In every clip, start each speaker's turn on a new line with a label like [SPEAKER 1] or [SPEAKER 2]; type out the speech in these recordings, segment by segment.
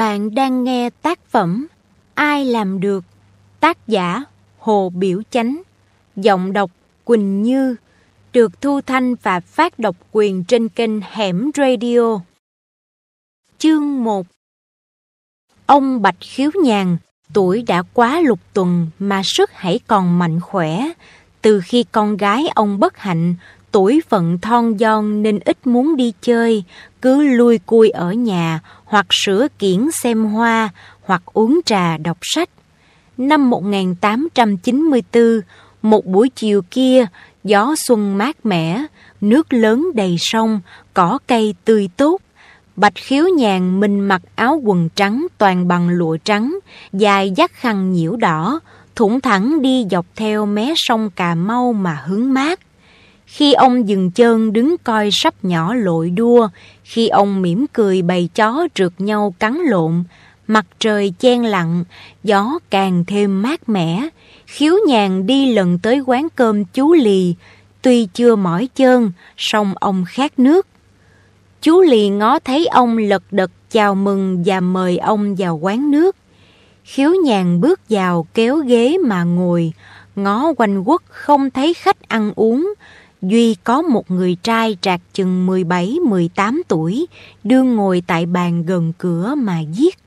[SPEAKER 1] Bạn đang nghe tác phẩm Ai làm được? Tác giả Hồ Biểu Chánh. Giọng đọc Quỳnh Như. Được thu thanh và phát độc quyền trên kênh Hẻm Radio. Chương 1 Ông Bạch Khiếu Nhàn, Tuổi đã quá lục tuần mà sức hãy còn mạnh khỏe. Từ khi con gái ông bất hạnh tuổi phận thon giòn nên ít muốn đi chơi, cứ lui cui ở nhà hoặc sửa kiển xem hoa hoặc uống trà đọc sách. Năm 1894, một buổi chiều kia, gió xuân mát mẻ, nước lớn đầy sông, cỏ cây tươi tốt. Bạch khiếu nhàn mình mặc áo quần trắng toàn bằng lụa trắng, dài dắt khăn nhiễu đỏ, thủng thẳng đi dọc theo mé sông Cà Mau mà hướng mát. Khi ông dừng chân đứng coi sắp nhỏ lội đua, khi ông mỉm cười bầy chó trượt nhau cắn lộn, mặt trời chen lặng, gió càng thêm mát mẻ, khiếu nhàn đi lần tới quán cơm chú Lì, tuy chưa mỏi chân, song ông khát nước. Chú Lì ngó thấy ông lật đật chào mừng và mời ông vào quán nước. Khiếu nhàn bước vào kéo ghế mà ngồi, ngó quanh quất không thấy khách ăn uống, Duy có một người trai trạc chừng 17-18 tuổi, đương ngồi tại bàn gần cửa mà giết.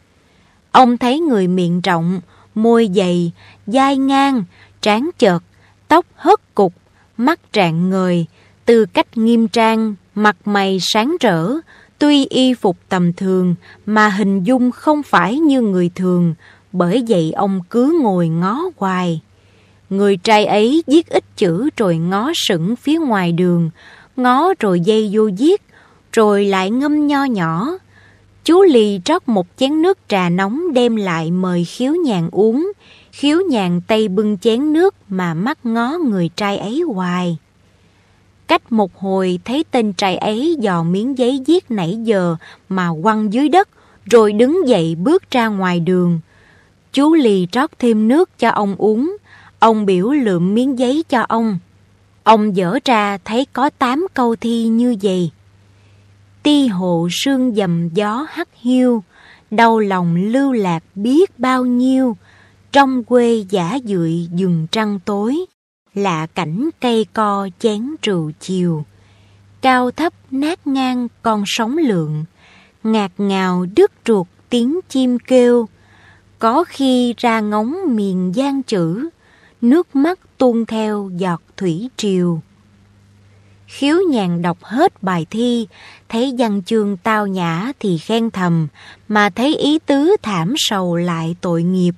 [SPEAKER 1] Ông thấy người miệng rộng, môi dày, dai ngang, trán chợt, tóc hớt cục, mắt trạng ngời, từ cách nghiêm trang, mặt mày sáng rỡ, tuy y phục tầm thường mà hình dung không phải như người thường, bởi vậy ông cứ ngồi ngó hoài. Người trai ấy viết ít chữ rồi ngó sững phía ngoài đường, ngó rồi dây vô viết, rồi lại ngâm nho nhỏ. Chú Lì rót một chén nước trà nóng đem lại mời khiếu nhàn uống, khiếu nhàn tay bưng chén nước mà mắt ngó người trai ấy hoài. Cách một hồi thấy tên trai ấy dò miếng giấy viết nãy giờ mà quăng dưới đất, rồi đứng dậy bước ra ngoài đường. Chú Lì rót thêm nước cho ông uống, Ông biểu lượm miếng giấy cho ông. Ông dở ra thấy có tám câu thi như vậy. Ti hộ sương dầm gió hắt hiu, đau lòng lưu lạc biết bao nhiêu, trong quê giả dưỡi rừng trăng tối, lạ cảnh cây co chén rượu chiều. Cao thấp nát ngang con sóng lượng, ngạt ngào đứt ruột tiếng chim kêu, có khi ra ngóng miền gian chữ, nước mắt tuôn theo giọt thủy triều. Khiếu nhàn đọc hết bài thi, thấy văn chương tao nhã thì khen thầm, mà thấy ý tứ thảm sầu lại tội nghiệp,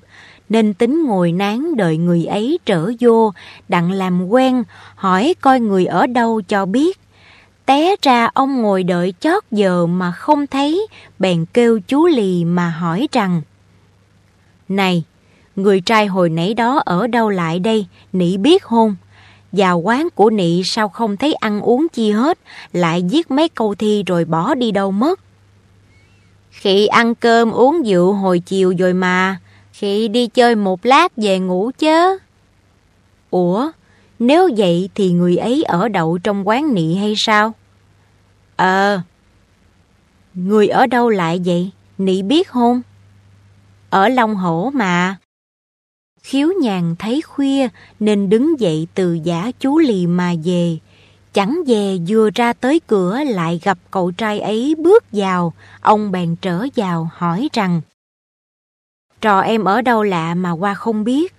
[SPEAKER 1] nên tính ngồi nán đợi người ấy trở vô, đặng làm quen, hỏi coi người ở đâu cho biết. Té ra ông ngồi đợi chót giờ mà không thấy, bèn kêu chú lì mà hỏi rằng Này, Người trai hồi nãy đó ở đâu lại đây, nị biết hôn Vào quán của nị sao không thấy ăn uống chi hết, lại viết mấy câu thi rồi bỏ đi đâu mất. Khi ăn cơm uống rượu hồi chiều rồi mà, khi đi chơi một lát về ngủ chớ. Ủa, nếu vậy thì người ấy ở đậu trong quán nị hay sao? Ờ, người ở đâu lại vậy? Nị biết không? Ở Long Hổ mà. Khiếu nhàn thấy khuya nên đứng dậy từ giả chú lì mà về. Chẳng về vừa ra tới cửa lại gặp cậu trai ấy bước vào, ông bèn trở vào hỏi rằng Trò em ở đâu lạ mà qua không biết?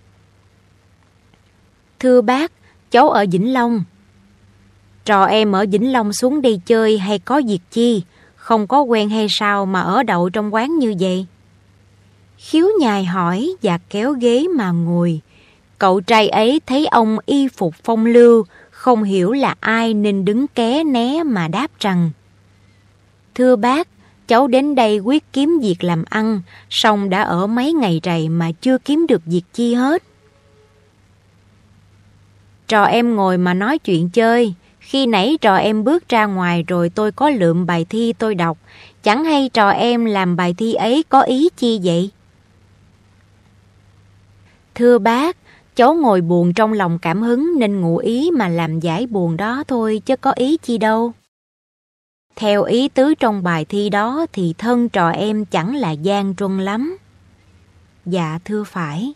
[SPEAKER 1] Thưa bác, cháu ở Vĩnh Long. Trò em ở Vĩnh Long xuống đây chơi hay có việc chi? Không có quen hay sao mà ở đậu trong quán như vậy? Khiếu nhài hỏi và kéo ghế mà ngồi. Cậu trai ấy thấy ông y phục phong lưu, không hiểu là ai nên đứng ké né mà đáp rằng Thưa bác, cháu đến đây quyết kiếm việc làm ăn, song đã ở mấy ngày rày mà chưa kiếm được việc chi hết. Trò em ngồi mà nói chuyện chơi, khi nãy trò em bước ra ngoài rồi tôi có lượm bài thi tôi đọc, chẳng hay trò em làm bài thi ấy có ý chi vậy? Thưa bác, cháu ngồi buồn trong lòng cảm hứng nên ngụ ý mà làm giải buồn đó thôi chứ có ý chi đâu. Theo ý tứ trong bài thi đó thì thân trò em chẳng là gian truân lắm. Dạ thưa phải.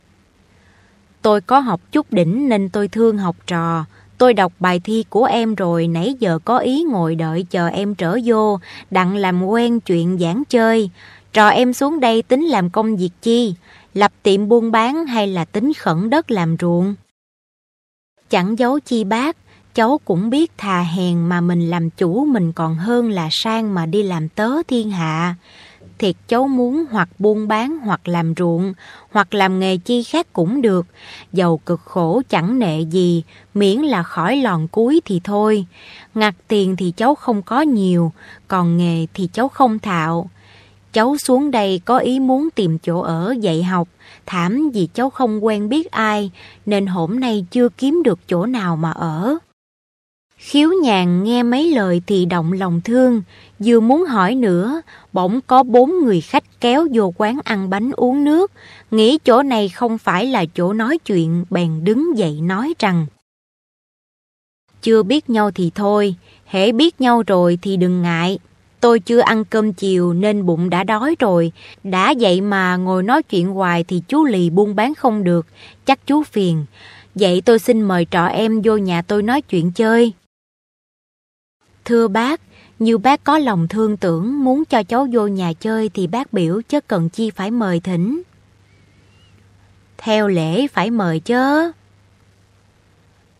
[SPEAKER 1] Tôi có học chút đỉnh nên tôi thương học trò. Tôi đọc bài thi của em rồi nãy giờ có ý ngồi đợi chờ em trở vô, đặng làm quen chuyện giảng chơi. Trò em xuống đây tính làm công việc chi? Lập tiệm buôn bán hay là tính khẩn đất làm ruộng? Chẳng giấu chi bác, cháu cũng biết thà hèn mà mình làm chủ mình còn hơn là sang mà đi làm tớ thiên hạ. Thiệt cháu muốn hoặc buôn bán hoặc làm ruộng, hoặc làm nghề chi khác cũng được. Giàu cực khổ chẳng nệ gì, miễn là khỏi lòn cuối thì thôi. Ngặt tiền thì cháu không có nhiều, còn nghề thì cháu không thạo. Cháu xuống đây có ý muốn tìm chỗ ở dạy học, thảm vì cháu không quen biết ai, nên hôm nay chưa kiếm được chỗ nào mà ở. Khiếu nhàn nghe mấy lời thì động lòng thương, vừa muốn hỏi nữa, bỗng có bốn người khách kéo vô quán ăn bánh uống nước, nghĩ chỗ này không phải là chỗ nói chuyện, bèn đứng dậy nói rằng Chưa biết nhau thì thôi, hễ biết nhau rồi thì đừng ngại. Tôi chưa ăn cơm chiều nên bụng đã đói rồi, đã vậy mà ngồi nói chuyện hoài thì chú lì buôn bán không được, chắc chú phiền. Vậy tôi xin mời trọ em vô nhà tôi nói chuyện chơi. Thưa bác, như bác có lòng thương tưởng muốn cho cháu vô nhà chơi thì bác biểu chứ cần chi phải mời thỉnh. Theo lễ phải mời chớ.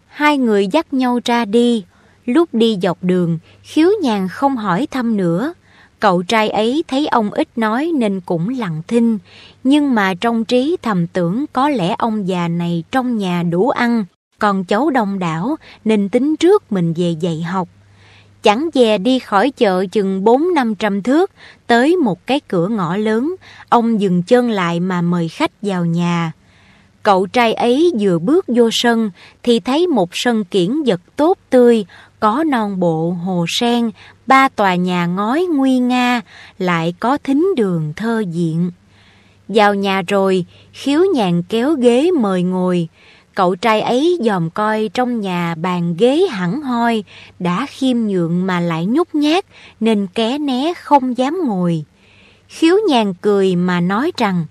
[SPEAKER 1] Hai người dắt nhau ra đi, lúc đi dọc đường, khiếu nhàn không hỏi thăm nữa. Cậu trai ấy thấy ông ít nói nên cũng lặng thinh, nhưng mà trong trí thầm tưởng có lẽ ông già này trong nhà đủ ăn, còn cháu đông đảo nên tính trước mình về dạy học. Chẳng dè đi khỏi chợ chừng bốn năm trăm thước, tới một cái cửa ngõ lớn, ông dừng chân lại mà mời khách vào nhà. Cậu trai ấy vừa bước vô sân thì thấy một sân kiển vật tốt tươi, có non bộ hồ sen, ba tòa nhà ngói nguy nga, lại có thính đường thơ diện. Vào nhà rồi, khiếu nhàn kéo ghế mời ngồi, Cậu trai ấy dòm coi trong nhà bàn ghế hẳn hoi, đã khiêm nhượng mà lại nhút nhát, nên ké né không dám ngồi. Khiếu nhàn cười mà nói rằng,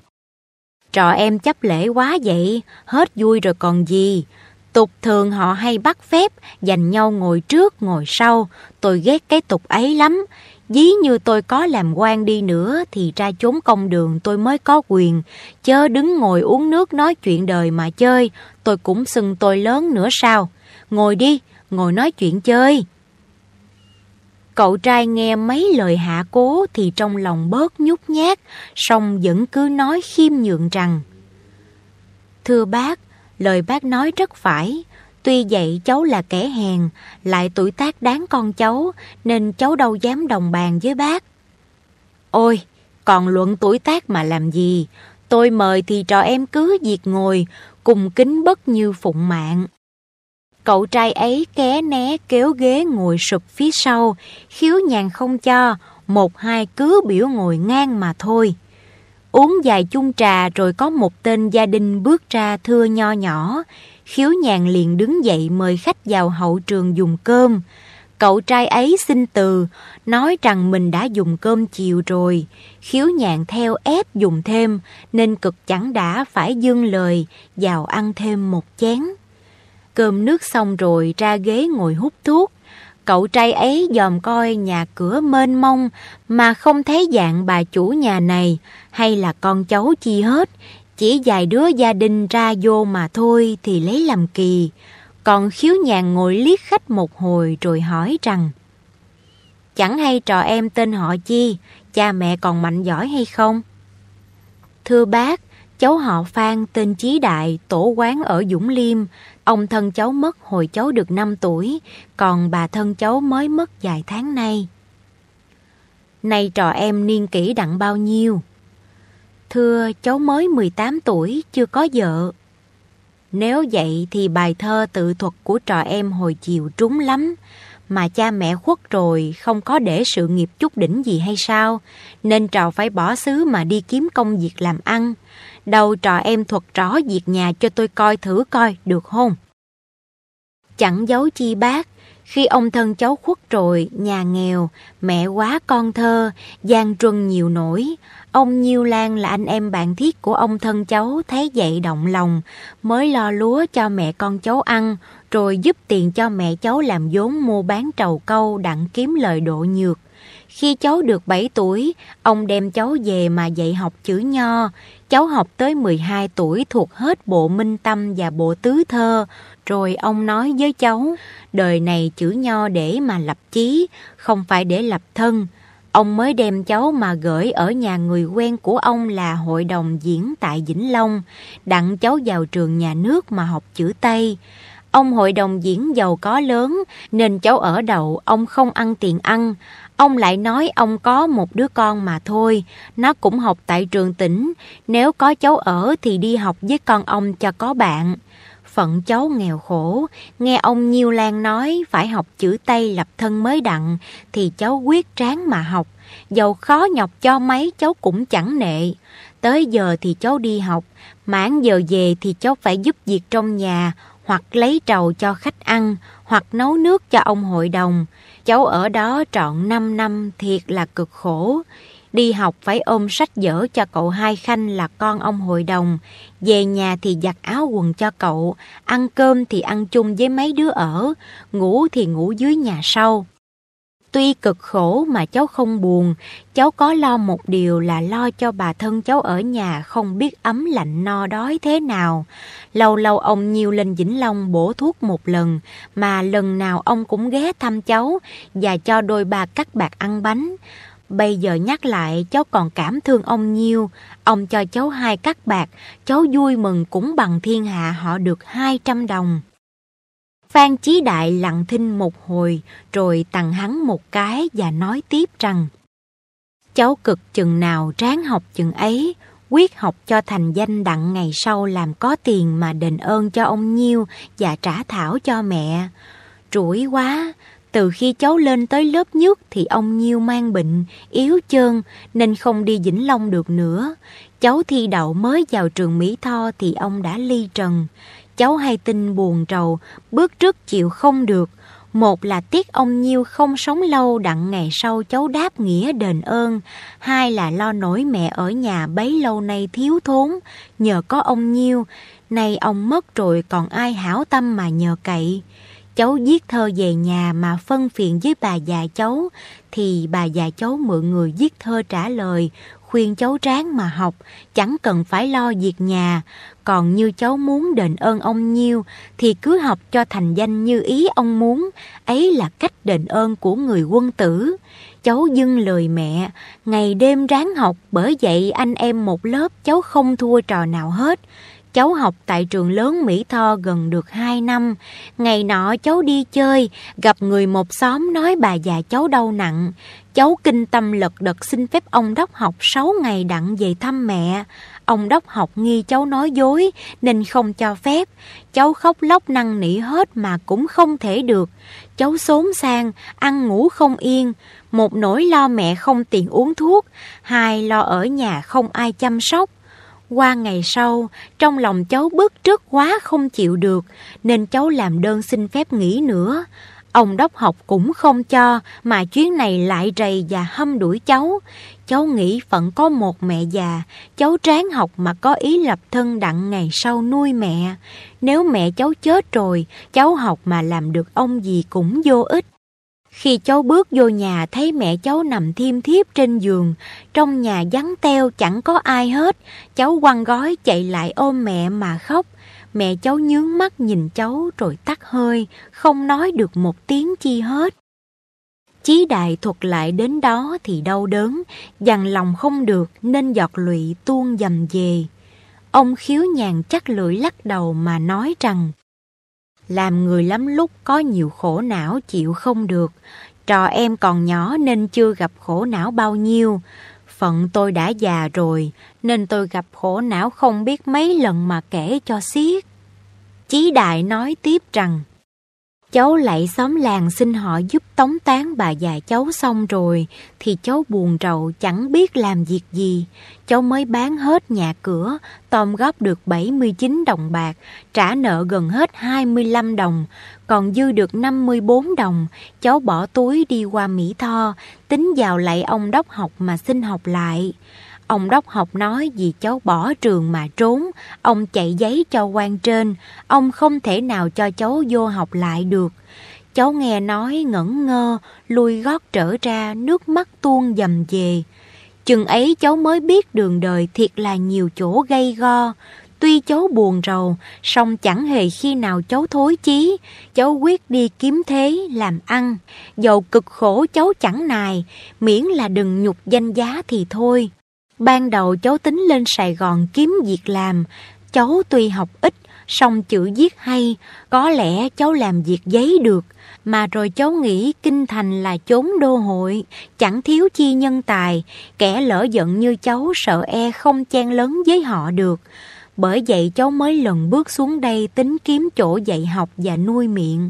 [SPEAKER 1] Trò em chấp lễ quá vậy, hết vui rồi còn gì. Tục thường họ hay bắt phép, dành nhau ngồi trước, ngồi sau. Tôi ghét cái tục ấy lắm. Dí như tôi có làm quan đi nữa thì ra chốn công đường tôi mới có quyền. Chớ đứng ngồi uống nước nói chuyện đời mà chơi, tôi cũng xưng tôi lớn nữa sao. Ngồi đi, ngồi nói chuyện chơi. Cậu trai nghe mấy lời hạ cố thì trong lòng bớt nhút nhát, song vẫn cứ nói khiêm nhượng rằng Thưa bác, lời bác nói rất phải, Tuy vậy cháu là kẻ hèn, lại tuổi tác đáng con cháu, nên cháu đâu dám đồng bàn với bác. Ôi, còn luận tuổi tác mà làm gì? Tôi mời thì trò em cứ việc ngồi, cùng kính bất như phụng mạng. Cậu trai ấy ké né kéo ghế ngồi sụp phía sau, khiếu nhàn không cho, một hai cứ biểu ngồi ngang mà thôi. Uống vài chung trà rồi có một tên gia đình bước ra thưa nho nhỏ, khiếu nhàn liền đứng dậy mời khách vào hậu trường dùng cơm. Cậu trai ấy xin từ, nói rằng mình đã dùng cơm chiều rồi. Khiếu nhàn theo ép dùng thêm, nên cực chẳng đã phải dưng lời, vào ăn thêm một chén. Cơm nước xong rồi ra ghế ngồi hút thuốc. Cậu trai ấy dòm coi nhà cửa mênh mông mà không thấy dạng bà chủ nhà này hay là con cháu chi hết, chỉ vài đứa gia đình ra vô mà thôi thì lấy làm kỳ. Còn khiếu nhàn ngồi liếc khách một hồi rồi hỏi rằng Chẳng hay trò em tên họ chi, cha mẹ còn mạnh giỏi hay không? Thưa bác, cháu họ Phan tên Chí Đại, tổ quán ở Dũng Liêm. Ông thân cháu mất hồi cháu được 5 tuổi, còn bà thân cháu mới mất vài tháng nay. Nay trò em niên kỷ đặng bao nhiêu? Thưa cháu mới 18 tuổi, chưa có vợ. Nếu vậy thì bài thơ tự thuật của trò em hồi chiều trúng lắm, mà cha mẹ khuất rồi không có để sự nghiệp chút đỉnh gì hay sao, nên trò phải bỏ xứ mà đi kiếm công việc làm ăn. Đầu trò em thuật rõ việc nhà cho tôi coi thử coi, được không? Chẳng giấu chi bác, Khi ông thân cháu khuất rồi, nhà nghèo, mẹ quá con thơ, gian truân nhiều nổi. Ông Nhiêu Lan là anh em bạn thiết của ông thân cháu thấy vậy động lòng, mới lo lúa cho mẹ con cháu ăn, rồi giúp tiền cho mẹ cháu làm vốn mua bán trầu câu đặng kiếm lời độ nhược. Khi cháu được 7 tuổi, ông đem cháu về mà dạy học chữ nho. Cháu học tới 12 tuổi thuộc hết bộ minh tâm và bộ tứ thơ. Rồi ông nói với cháu, đời này chữ nho để mà lập chí, không phải để lập thân. Ông mới đem cháu mà gửi ở nhà người quen của ông là hội đồng diễn tại Vĩnh Long, đặng cháu vào trường nhà nước mà học chữ Tây. Ông hội đồng diễn giàu có lớn nên cháu ở đậu ông không ăn tiền ăn. Ông lại nói ông có một đứa con mà thôi, nó cũng học tại trường tỉnh, nếu có cháu ở thì đi học với con ông cho có bạn. Phận cháu nghèo khổ, nghe ông Nhiêu Lan nói phải học chữ Tây lập thân mới đặng, thì cháu quyết tráng mà học, dầu khó nhọc cho mấy cháu cũng chẳng nệ. Tới giờ thì cháu đi học, mãn giờ về thì cháu phải giúp việc trong nhà, hoặc lấy trầu cho khách ăn, hoặc nấu nước cho ông hội đồng. Cháu ở đó trọn 5 năm thiệt là cực khổ. Đi học phải ôm sách vở cho cậu hai Khanh là con ông hội đồng. Về nhà thì giặt áo quần cho cậu. Ăn cơm thì ăn chung với mấy đứa ở. Ngủ thì ngủ dưới nhà sau. Tuy cực khổ mà cháu không buồn, cháu có lo một điều là lo cho bà thân cháu ở nhà không biết ấm lạnh no đói thế nào. Lâu lâu ông nhiều lên Vĩnh Long bổ thuốc một lần, mà lần nào ông cũng ghé thăm cháu và cho đôi ba cắt bạc ăn bánh. Bây giờ nhắc lại cháu còn cảm thương ông nhiều, ông cho cháu hai cắt bạc, cháu vui mừng cũng bằng thiên hạ họ được 200 đồng. Phan Chí Đại lặng thinh một hồi, rồi tặng hắn một cái và nói tiếp rằng Cháu cực chừng nào ráng học chừng ấy, quyết học cho thành danh đặng ngày sau làm có tiền mà đền ơn cho ông Nhiêu và trả thảo cho mẹ. Rủi quá, từ khi cháu lên tới lớp nhất thì ông Nhiêu mang bệnh, yếu chân nên không đi Vĩnh Long được nữa. Cháu thi đậu mới vào trường Mỹ Tho thì ông đã ly trần cháu hay tin buồn trầu, bước trước chịu không được. Một là tiếc ông Nhiêu không sống lâu đặng ngày sau cháu đáp nghĩa đền ơn. Hai là lo nổi mẹ ở nhà bấy lâu nay thiếu thốn, nhờ có ông Nhiêu. Nay ông mất rồi còn ai hảo tâm mà nhờ cậy. Cháu viết thơ về nhà mà phân phiền với bà già cháu, thì bà già cháu mượn người viết thơ trả lời, khuyên cháu ráng mà học, chẳng cần phải lo việc nhà. Còn như cháu muốn đền ơn ông nhiêu, thì cứ học cho thành danh như ý ông muốn. Ấy là cách đền ơn của người quân tử. Cháu dưng lời mẹ, ngày đêm ráng học, bởi vậy anh em một lớp cháu không thua trò nào hết. Cháu học tại trường lớn Mỹ Tho gần được 2 năm. Ngày nọ cháu đi chơi, gặp người một xóm nói bà già cháu đau nặng. Cháu kinh tâm lật đật xin phép ông đốc học 6 ngày đặng về thăm mẹ. Ông đốc học nghi cháu nói dối nên không cho phép. Cháu khóc lóc năn nỉ hết mà cũng không thể được. Cháu xốn sang, ăn ngủ không yên. Một nỗi lo mẹ không tiền uống thuốc, hai lo ở nhà không ai chăm sóc. Qua ngày sau, trong lòng cháu bức trước quá không chịu được, nên cháu làm đơn xin phép nghỉ nữa. Ông đốc học cũng không cho, mà chuyến này lại rầy và hâm đuổi cháu. Cháu nghĩ phận có một mẹ già, cháu tráng học mà có ý lập thân đặng ngày sau nuôi mẹ. Nếu mẹ cháu chết rồi, cháu học mà làm được ông gì cũng vô ích. Khi cháu bước vô nhà thấy mẹ cháu nằm thiêm thiếp trên giường, trong nhà vắng teo chẳng có ai hết, cháu quăng gói chạy lại ôm mẹ mà khóc. Mẹ cháu nhướng mắt nhìn cháu rồi tắt hơi, không nói được một tiếng chi hết. Chí đại thuật lại đến đó thì đau đớn, dằn lòng không được nên giọt lụy tuôn dầm về. Ông khiếu nhàn chắc lưỡi lắc đầu mà nói rằng làm người lắm lúc có nhiều khổ não chịu không được. Trò em còn nhỏ nên chưa gặp khổ não bao nhiêu. Phận tôi đã già rồi, nên tôi gặp khổ não không biết mấy lần mà kể cho xiết. Chí Đại nói tiếp rằng, Cháu lại xóm làng xin họ giúp tống tán bà già cháu xong rồi thì cháu buồn rầu chẳng biết làm việc gì. Cháu mới bán hết nhà cửa, tôm góp được 79 đồng bạc, trả nợ gần hết 25 đồng, còn dư được 54 đồng. Cháu bỏ túi đi qua Mỹ Tho, tính vào lại ông đốc học mà xin học lại. Ông đốc học nói vì cháu bỏ trường mà trốn, ông chạy giấy cho quan trên, ông không thể nào cho cháu vô học lại được. Cháu nghe nói ngẩn ngơ, lui gót trở ra, nước mắt tuôn dầm về. Chừng ấy cháu mới biết đường đời thiệt là nhiều chỗ gây go. Tuy cháu buồn rầu, song chẳng hề khi nào cháu thối chí. Cháu quyết đi kiếm thế, làm ăn. Dầu cực khổ cháu chẳng nài, miễn là đừng nhục danh giá thì thôi. Ban đầu cháu tính lên Sài Gòn kiếm việc làm. Cháu tuy học ít, song chữ viết hay, có lẽ cháu làm việc giấy được. Mà rồi cháu nghĩ kinh thành là chốn đô hội, chẳng thiếu chi nhân tài, kẻ lỡ giận như cháu sợ e không chen lớn với họ được. Bởi vậy cháu mới lần bước xuống đây tính kiếm chỗ dạy học và nuôi miệng.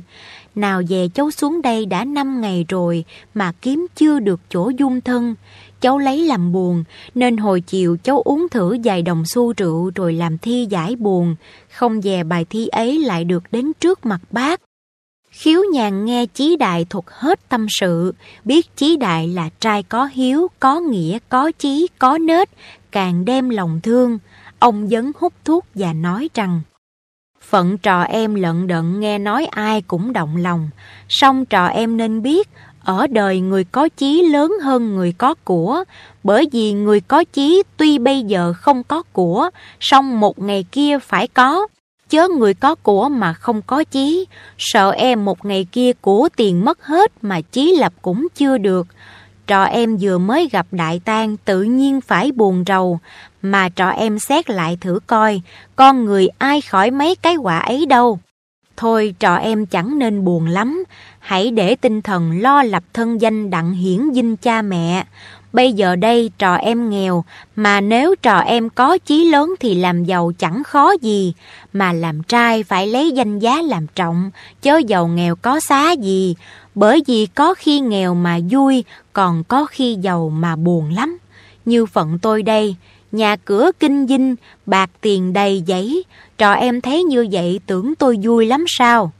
[SPEAKER 1] Nào về cháu xuống đây đã 5 ngày rồi mà kiếm chưa được chỗ dung thân. Cháu lấy làm buồn, nên hồi chiều cháu uống thử vài đồng xu rượu rồi làm thi giải buồn, không về bài thi ấy lại được đến trước mặt bác. Khiếu nhàn nghe Chí Đại thuật hết tâm sự, biết Chí Đại là trai có hiếu, có nghĩa, có chí, có nết, càng đem lòng thương. Ông dấn hút thuốc và nói rằng Phận trò em lận đận nghe nói ai cũng động lòng, song trò em nên biết ở đời người có chí lớn hơn người có của, bởi vì người có chí tuy bây giờ không có của, song một ngày kia phải có. Chớ người có của mà không có chí, sợ em một ngày kia của tiền mất hết mà chí lập cũng chưa được. Trò em vừa mới gặp đại tang tự nhiên phải buồn rầu, mà trò em xét lại thử coi, con người ai khỏi mấy cái quả ấy đâu. Thôi trò em chẳng nên buồn lắm, hãy để tinh thần lo lập thân danh đặng hiển dinh cha mẹ. Bây giờ đây trò em nghèo, mà nếu trò em có chí lớn thì làm giàu chẳng khó gì, mà làm trai phải lấy danh giá làm trọng, chớ giàu nghèo có xá gì, bởi vì có khi nghèo mà vui, còn có khi giàu mà buồn lắm. Như phận tôi đây, nhà cửa kinh dinh, bạc tiền đầy giấy, trò em thấy như vậy tưởng tôi vui lắm sao?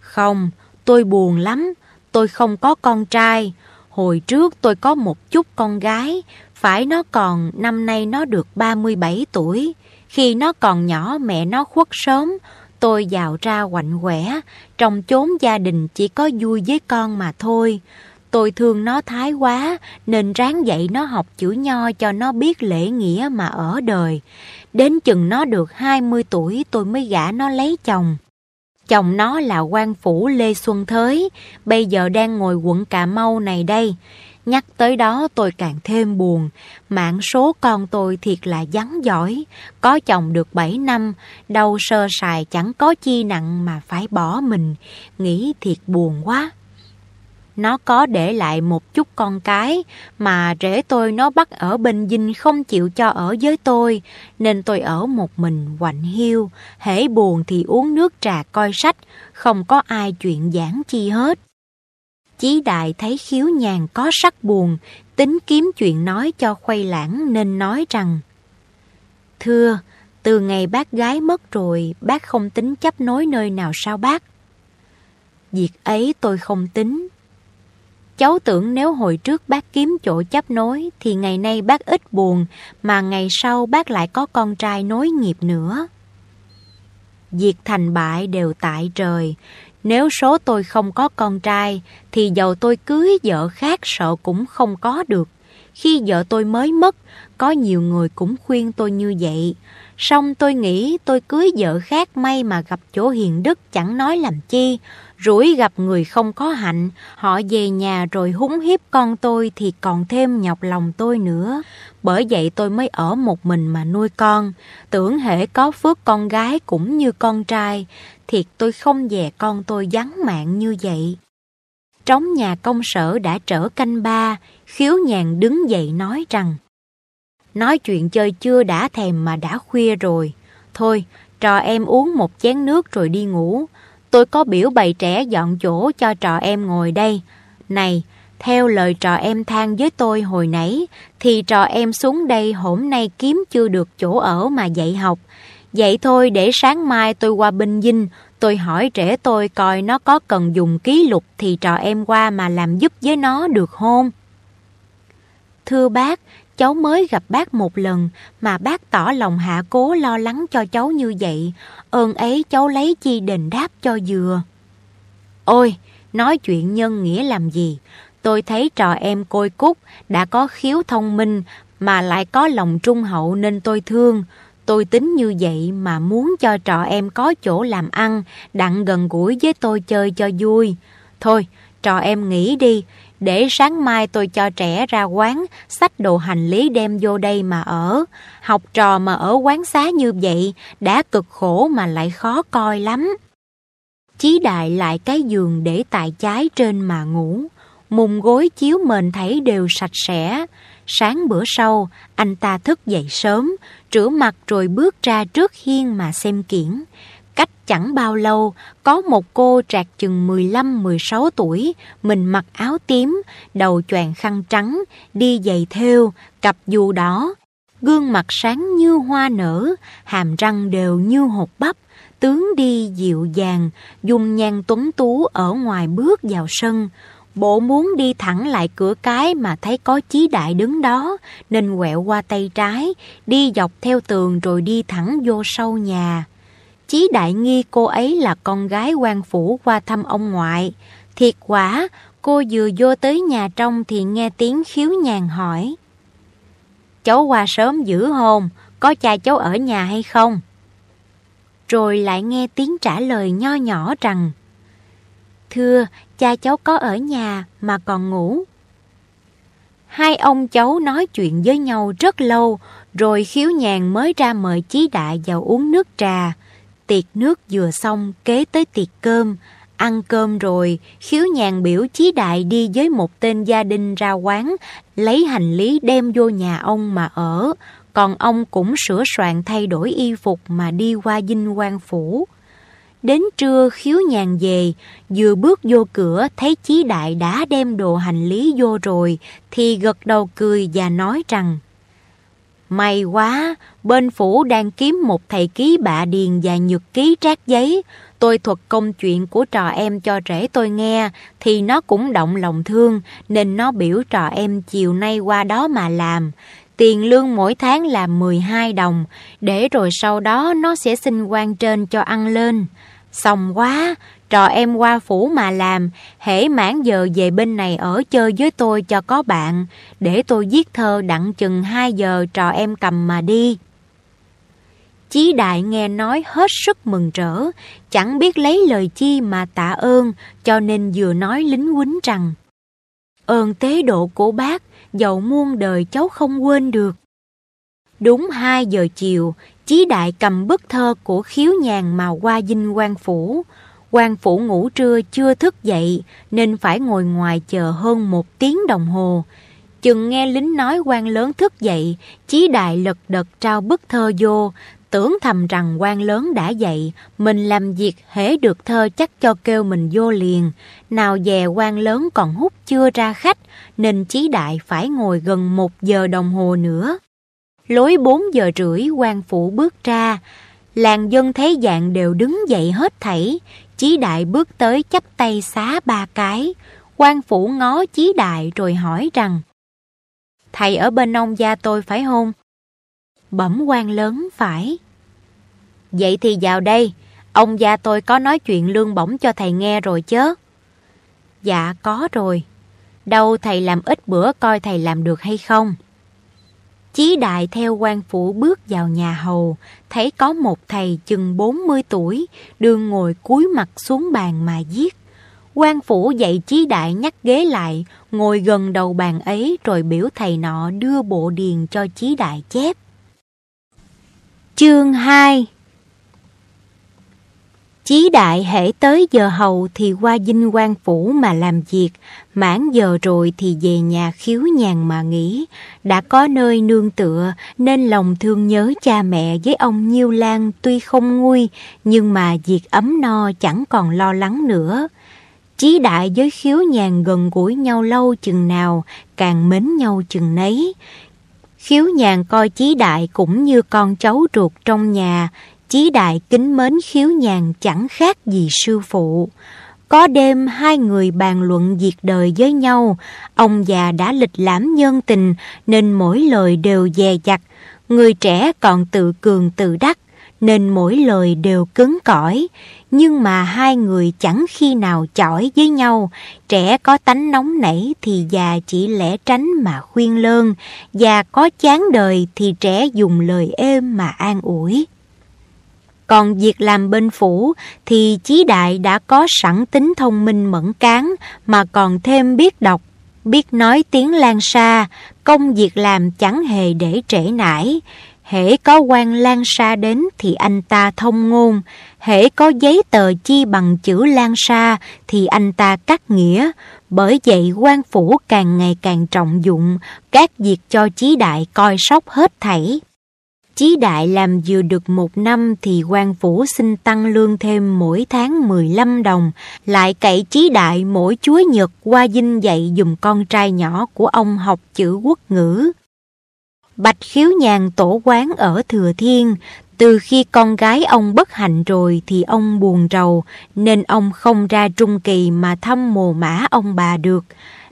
[SPEAKER 1] Không, tôi buồn lắm, tôi không có con trai. Hồi trước tôi có một chút con gái, phải nó còn năm nay nó được 37 tuổi. Khi nó còn nhỏ mẹ nó khuất sớm, tôi vào ra quạnh quẻ, trong chốn gia đình chỉ có vui với con mà thôi. Tôi thương nó thái quá nên ráng dạy nó học chữ nho cho nó biết lễ nghĩa mà ở đời. Đến chừng nó được 20 tuổi tôi mới gả nó lấy chồng. Chồng nó là quan phủ Lê Xuân Thới, bây giờ đang ngồi quận Cà Mau này đây. Nhắc tới đó tôi càng thêm buồn, mạng số con tôi thiệt là vắng giỏi, có chồng được 7 năm, đâu sơ sài chẳng có chi nặng mà phải bỏ mình, nghĩ thiệt buồn quá. Nó có để lại một chút con cái, mà rể tôi nó bắt ở bên dinh không chịu cho ở với tôi, nên tôi ở một mình quạnh hiu, hễ buồn thì uống nước trà coi sách, không có ai chuyện giảng chi hết. Chí đại thấy khiếu nhàn có sắc buồn, tính kiếm chuyện nói cho khuây lãng nên nói rằng Thưa, từ ngày bác gái mất rồi, bác không tính chấp nối nơi nào sao bác? Việc ấy tôi không tính, Cháu tưởng nếu hồi trước bác kiếm chỗ chấp nối thì ngày nay bác ít buồn mà ngày sau bác lại có con trai nối nghiệp nữa. Việc thành bại đều tại trời. Nếu số tôi không có con trai thì dầu tôi cưới vợ khác sợ cũng không có được. Khi vợ tôi mới mất, có nhiều người cũng khuyên tôi như vậy. Xong tôi nghĩ tôi cưới vợ khác may mà gặp chỗ hiền đức chẳng nói làm chi rủi gặp người không có hạnh, họ về nhà rồi húng hiếp con tôi thì còn thêm nhọc lòng tôi nữa. Bởi vậy tôi mới ở một mình mà nuôi con, tưởng hệ có phước con gái cũng như con trai, thiệt tôi không dè con tôi vắng mạng như vậy. Trống nhà công sở đã trở canh ba, khiếu nhàn đứng dậy nói rằng Nói chuyện chơi chưa đã thèm mà đã khuya rồi. Thôi, trò em uống một chén nước rồi đi ngủ tôi có biểu bày trẻ dọn chỗ cho trò em ngồi đây. Này, theo lời trò em than với tôi hồi nãy, thì trò em xuống đây hôm nay kiếm chưa được chỗ ở mà dạy học. Vậy thôi để sáng mai tôi qua Bình Dinh, tôi hỏi trẻ tôi coi nó có cần dùng ký lục thì trò em qua mà làm giúp với nó được không? Thưa bác, cháu mới gặp bác một lần mà bác tỏ lòng hạ cố lo lắng cho cháu như vậy. Ơn ấy cháu lấy chi đền đáp cho vừa. Ôi, nói chuyện nhân nghĩa làm gì? Tôi thấy trò em côi cúc đã có khiếu thông minh mà lại có lòng trung hậu nên tôi thương. Tôi tính như vậy mà muốn cho trò em có chỗ làm ăn, đặng gần gũi với tôi chơi cho vui. Thôi, trò em nghĩ đi, để sáng mai tôi cho trẻ ra quán, sách đồ hành lý đem vô đây mà ở. Học trò mà ở quán xá như vậy, đã cực khổ mà lại khó coi lắm. Chí đại lại cái giường để tại trái trên mà ngủ. Mùng gối chiếu mền thấy đều sạch sẽ. Sáng bữa sau, anh ta thức dậy sớm, rửa mặt rồi bước ra trước hiên mà xem kiển. Cách chẳng bao lâu, có một cô trạc chừng 15-16 tuổi, mình mặc áo tím, đầu choàng khăn trắng, đi giày thêu, cặp dù đỏ. Gương mặt sáng như hoa nở, hàm răng đều như hột bắp, tướng đi dịu dàng, dung nhan tuấn tú ở ngoài bước vào sân. Bộ muốn đi thẳng lại cửa cái mà thấy có chí đại đứng đó, nên quẹo qua tay trái, đi dọc theo tường rồi đi thẳng vô sâu nhà. Chí đại nghi cô ấy là con gái quan phủ qua thăm ông ngoại. Thiệt quả, cô vừa vô tới nhà trong thì nghe tiếng khiếu nhàn hỏi. Cháu qua sớm giữ hôn, có cha cháu ở nhà hay không? Rồi lại nghe tiếng trả lời nho nhỏ rằng Thưa, cha cháu có ở nhà mà còn ngủ. Hai ông cháu nói chuyện với nhau rất lâu, rồi khiếu nhàn mới ra mời Chí Đại vào uống nước trà. Tiệc nước vừa xong kế tới tiệc cơm, ăn cơm rồi, khiếu nhàn biểu Chí Đại đi với một tên gia đình ra quán, lấy hành lý đem vô nhà ông mà ở, còn ông cũng sửa soạn thay đổi y phục mà đi qua dinh quan phủ. Đến trưa khiếu nhàn về, vừa bước vô cửa thấy Chí Đại đã đem đồ hành lý vô rồi, thì gật đầu cười và nói rằng May quá, bên phủ đang kiếm một thầy ký bạ điền và nhược ký trát giấy. Tôi thuật công chuyện của trò em cho rể tôi nghe, thì nó cũng động lòng thương, nên nó biểu trò em chiều nay qua đó mà làm. Tiền lương mỗi tháng là 12 đồng, để rồi sau đó nó sẽ xin quan trên cho ăn lên. Xong quá, trò em qua phủ mà làm, hễ mãn giờ về bên này ở chơi với tôi cho có bạn, để tôi viết thơ đặng chừng 2 giờ trò em cầm mà đi. Chí đại nghe nói hết sức mừng rỡ, chẳng biết lấy lời chi mà tạ ơn, cho nên vừa nói lính quýnh rằng Ơn tế độ của bác, dầu muôn đời cháu không quên được. Đúng 2 giờ chiều, Chí đại cầm bức thơ của khiếu nhàn mà qua dinh quan phủ. quan phủ ngủ trưa chưa thức dậy nên phải ngồi ngoài chờ hơn một tiếng đồng hồ. Chừng nghe lính nói quan lớn thức dậy, chí đại lật đật trao bức thơ vô, tưởng thầm rằng quan lớn đã dậy, mình làm việc hễ được thơ chắc cho kêu mình vô liền. Nào về quan lớn còn hút chưa ra khách, nên chí đại phải ngồi gần một giờ đồng hồ nữa. Lối 4 giờ rưỡi quan phủ bước ra, làng dân thấy dạng đều đứng dậy hết thảy, Chí đại bước tới chắp tay xá ba cái, quan phủ ngó chí đại rồi hỏi rằng Thầy ở bên ông gia tôi phải không? Bẩm quan lớn phải. Vậy thì vào đây, ông gia tôi có nói chuyện lương bổng cho thầy nghe rồi chứ? Dạ có rồi. Đâu thầy làm ít bữa coi thầy làm được hay không? Chí đại theo quan phủ bước vào nhà hầu, thấy có một thầy chừng 40 tuổi, đường ngồi cúi mặt xuống bàn mà viết. quan phủ dạy chí đại nhắc ghế lại, ngồi gần đầu bàn ấy rồi biểu thầy nọ đưa bộ điền cho chí đại chép. Chương 2 Chí đại hễ tới giờ hầu thì qua dinh quan phủ mà làm việc, mãn giờ rồi thì về nhà khiếu nhàn mà nghỉ. Đã có nơi nương tựa nên lòng thương nhớ cha mẹ với ông Nhiêu Lan tuy không nguôi nhưng mà việc ấm no chẳng còn lo lắng nữa. Chí đại với khiếu nhàn gần gũi nhau lâu chừng nào, càng mến nhau chừng nấy. Khiếu nhàn coi chí đại cũng như con cháu ruột trong nhà, Chí đại kính mến khiếu nhàn chẳng khác gì sư phụ. Có đêm hai người bàn luận việc đời với nhau, ông già đã lịch lãm nhân tình nên mỗi lời đều dè dặt, người trẻ còn tự cường tự đắc nên mỗi lời đều cứng cỏi. Nhưng mà hai người chẳng khi nào chỏi với nhau, trẻ có tánh nóng nảy thì già chỉ lẽ tránh mà khuyên lơn, già có chán đời thì trẻ dùng lời êm mà an ủi. Còn việc làm bên phủ thì Chí Đại đã có sẵn tính thông minh mẫn cán mà còn thêm biết đọc, biết nói tiếng Lan Sa, công việc làm chẳng hề để trễ nải. Hễ có quan Lan Sa đến thì anh ta thông ngôn, hễ có giấy tờ chi bằng chữ Lan Sa thì anh ta cắt nghĩa. Bởi vậy quan phủ càng ngày càng trọng dụng, các việc cho Chí Đại coi sóc hết thảy. Chí đại làm vừa được một năm thì quan phủ xin tăng lương thêm mỗi tháng 15 đồng, lại cậy chí đại mỗi chúa nhật qua dinh dạy dùm con trai nhỏ của ông học chữ quốc ngữ. Bạch khiếu nhàn tổ quán ở Thừa Thiên, từ khi con gái ông bất hạnh rồi thì ông buồn rầu, nên ông không ra Trung Kỳ mà thăm mồ mã ông bà được.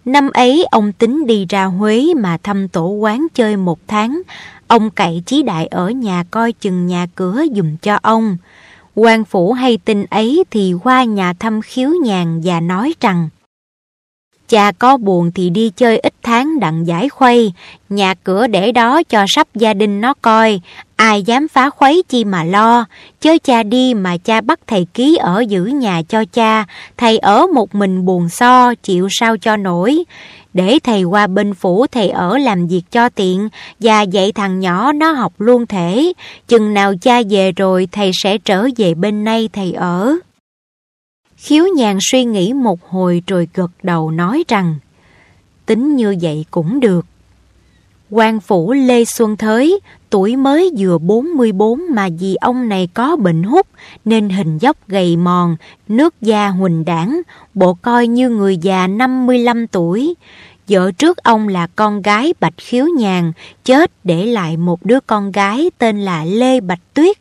[SPEAKER 1] Năm ấy ông tính đi ra Huế mà thăm tổ quán chơi một tháng, Ông cậy chí đại ở nhà coi chừng nhà cửa dùm cho ông. quan phủ hay tin ấy thì qua nhà thăm khiếu nhàn và nói rằng Cha có buồn thì đi chơi ít tháng đặng giải khuây, nhà cửa để đó cho sắp gia đình nó coi, ai dám phá khuấy chi mà lo, chớ cha đi mà cha bắt thầy ký ở giữ nhà cho cha, thầy ở một mình buồn so, chịu sao cho nổi. Để thầy qua bên phủ thầy ở làm việc cho tiện và dạy thằng nhỏ nó học luôn thể. Chừng nào cha về rồi thầy sẽ trở về bên nay thầy ở. Khiếu nhàn suy nghĩ một hồi rồi gật đầu nói rằng tính như vậy cũng được. quan phủ Lê Xuân Thới, tuổi mới vừa 44 mà vì ông này có bệnh hút nên hình dốc gầy mòn, nước da huỳnh đảng, bộ coi như người già 55 tuổi. Vợ trước ông là con gái Bạch Khiếu Nhàn, chết để lại một đứa con gái tên là Lê Bạch Tuyết.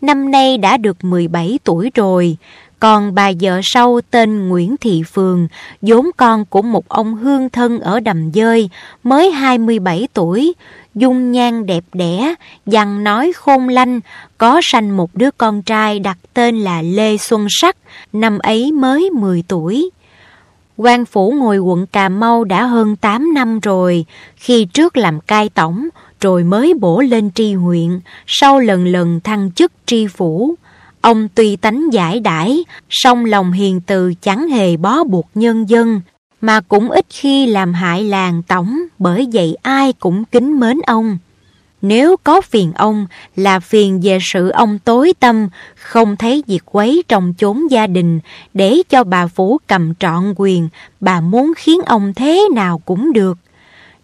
[SPEAKER 1] Năm nay đã được 17 tuổi rồi. Còn bà vợ sau tên Nguyễn Thị Phường, vốn con của một ông hương thân ở Đầm Dơi, mới 27 tuổi, dung nhan đẹp đẽ, dằn nói khôn lanh, có sanh một đứa con trai đặt tên là Lê Xuân Sắc, năm ấy mới 10 tuổi quan phủ ngồi quận Cà Mau đã hơn 8 năm rồi, khi trước làm cai tổng, rồi mới bổ lên tri huyện, sau lần lần thăng chức tri phủ. Ông tuy tánh giải đãi, song lòng hiền từ chẳng hề bó buộc nhân dân, mà cũng ít khi làm hại làng tổng, bởi vậy ai cũng kính mến ông. Nếu có phiền ông là phiền về sự ông tối tâm, không thấy việc quấy trong chốn gia đình, để cho bà Phủ cầm trọn quyền, bà muốn khiến ông thế nào cũng được.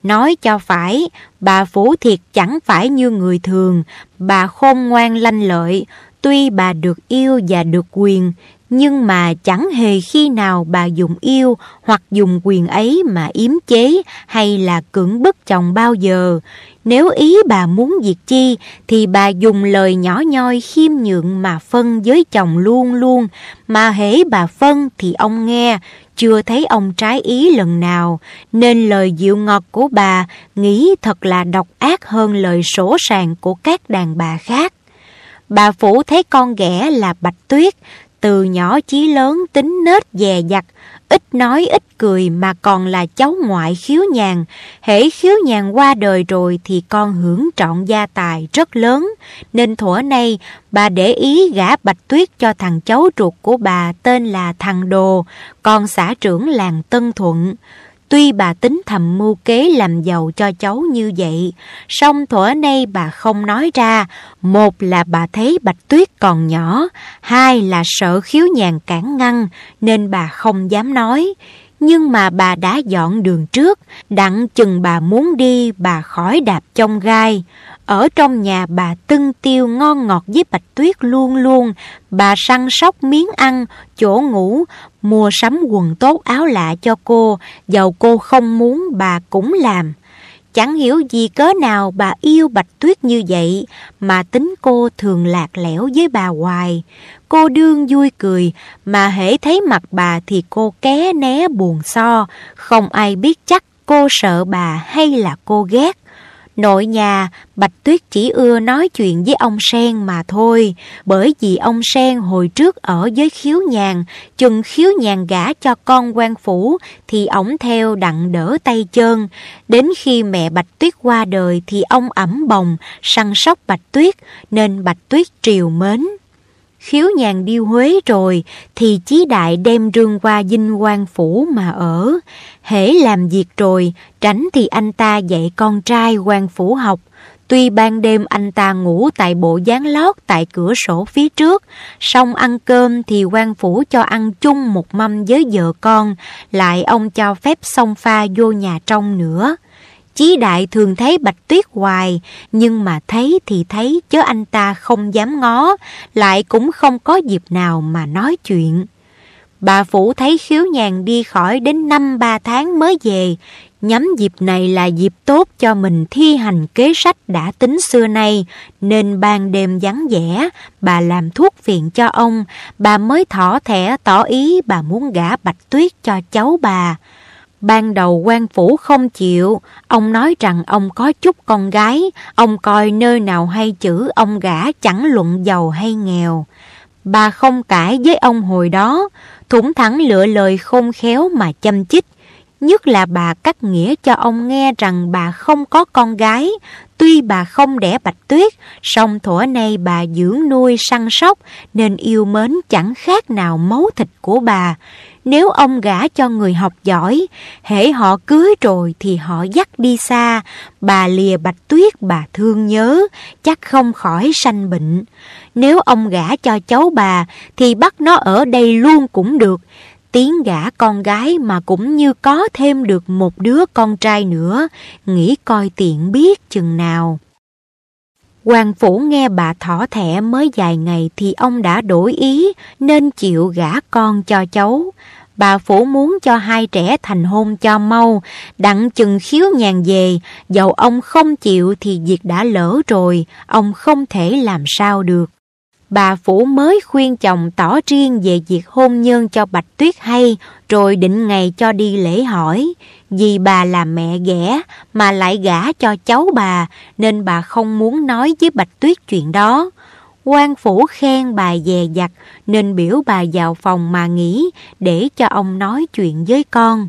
[SPEAKER 1] Nói cho phải, bà Phủ thiệt chẳng phải như người thường, bà khôn ngoan lanh lợi, tuy bà được yêu và được quyền, nhưng mà chẳng hề khi nào bà dùng yêu hoặc dùng quyền ấy mà yếm chế hay là cưỡng bức chồng bao giờ. Nếu ý bà muốn diệt chi thì bà dùng lời nhỏ nhoi khiêm nhượng mà phân với chồng luôn luôn, mà hễ bà phân thì ông nghe, chưa thấy ông trái ý lần nào, nên lời dịu ngọt của bà nghĩ thật là độc ác hơn lời sổ sàng của các đàn bà khác. Bà Phủ thấy con ghẻ là Bạch Tuyết, từ nhỏ chí lớn tính nết dè dặt, ít nói ít cười mà còn là cháu ngoại khiếu nhàn. Hễ khiếu nhàn qua đời rồi thì con hưởng trọn gia tài rất lớn, nên thuở nay bà để ý gả bạch tuyết cho thằng cháu ruột của bà tên là thằng Đồ, con xã trưởng làng Tân Thuận. Tuy bà tính thầm mưu kế làm giàu cho cháu như vậy, song thuở nay bà không nói ra. Một là bà thấy Bạch Tuyết còn nhỏ, hai là sợ khiếu nhàn cản ngăn, nên bà không dám nói. Nhưng mà bà đã dọn đường trước, đặng chừng bà muốn đi, bà khỏi đạp trong gai. Ở trong nhà bà tưng tiêu ngon ngọt với Bạch Tuyết luôn luôn, bà săn sóc miếng ăn, chỗ ngủ, mua sắm quần tốt áo lạ cho cô, dầu cô không muốn bà cũng làm. Chẳng hiểu gì cớ nào bà yêu Bạch Tuyết như vậy mà tính cô thường lạc lẽo với bà hoài. Cô đương vui cười mà hễ thấy mặt bà thì cô ké né buồn so, không ai biết chắc cô sợ bà hay là cô ghét. Nội nhà, Bạch Tuyết chỉ ưa nói chuyện với ông Sen mà thôi, bởi vì ông Sen hồi trước ở với khiếu nhàn, chừng khiếu nhàn gả cho con quan phủ thì ổng theo đặng đỡ tay chân. Đến khi mẹ Bạch Tuyết qua đời thì ông ẩm bồng, săn sóc Bạch Tuyết, nên Bạch Tuyết triều mến khiếu nhàn đi Huế rồi thì chí đại đem rương qua dinh quan phủ mà ở. Hễ làm việc rồi, tránh thì anh ta dạy con trai quan phủ học. Tuy ban đêm anh ta ngủ tại bộ gián lót tại cửa sổ phía trước, xong ăn cơm thì quan phủ cho ăn chung một mâm với vợ con, lại ông cho phép xông pha vô nhà trong nữa. Chí đại thường thấy bạch tuyết hoài, nhưng mà thấy thì thấy chứ anh ta không dám ngó, lại cũng không có dịp nào mà nói chuyện. Bà Phủ thấy khiếu nhàn đi khỏi đến năm ba tháng mới về, nhắm dịp này là dịp tốt cho mình thi hành kế sách đã tính xưa nay, nên ban đêm vắng vẻ, bà làm thuốc viện cho ông, bà mới thỏ thẻ tỏ ý bà muốn gả bạch tuyết cho cháu bà. Ban đầu quan phủ không chịu, ông nói rằng ông có chút con gái, ông coi nơi nào hay chữ ông gả chẳng luận giàu hay nghèo. Bà không cãi với ông hồi đó, thủng thẳng lựa lời khôn khéo mà châm chích. Nhất là bà cắt nghĩa cho ông nghe rằng bà không có con gái, tuy bà không đẻ bạch tuyết, song thuở nay bà dưỡng nuôi săn sóc nên yêu mến chẳng khác nào máu thịt của bà. Nếu ông gả cho người học giỏi, hễ họ cưới rồi thì họ dắt đi xa, bà lìa bạch tuyết bà thương nhớ, chắc không khỏi sanh bệnh. Nếu ông gả cho cháu bà thì bắt nó ở đây luôn cũng được, tiếng gả con gái mà cũng như có thêm được một đứa con trai nữa, nghĩ coi tiện biết chừng nào. Hoàng Phủ nghe bà thỏ thẻ mới vài ngày thì ông đã đổi ý nên chịu gả con cho cháu. Bà Phủ muốn cho hai trẻ thành hôn cho mau, đặng chừng khiếu nhàn về, dầu ông không chịu thì việc đã lỡ rồi, ông không thể làm sao được. Bà Phủ mới khuyên chồng tỏ riêng về việc hôn nhân cho Bạch Tuyết hay, rồi định ngày cho đi lễ hỏi. Vì bà là mẹ ghẻ mà lại gả cho cháu bà, nên bà không muốn nói với Bạch Tuyết chuyện đó. quan phủ khen bà dè dặt nên biểu bà vào phòng mà nghỉ để cho ông nói chuyện với con.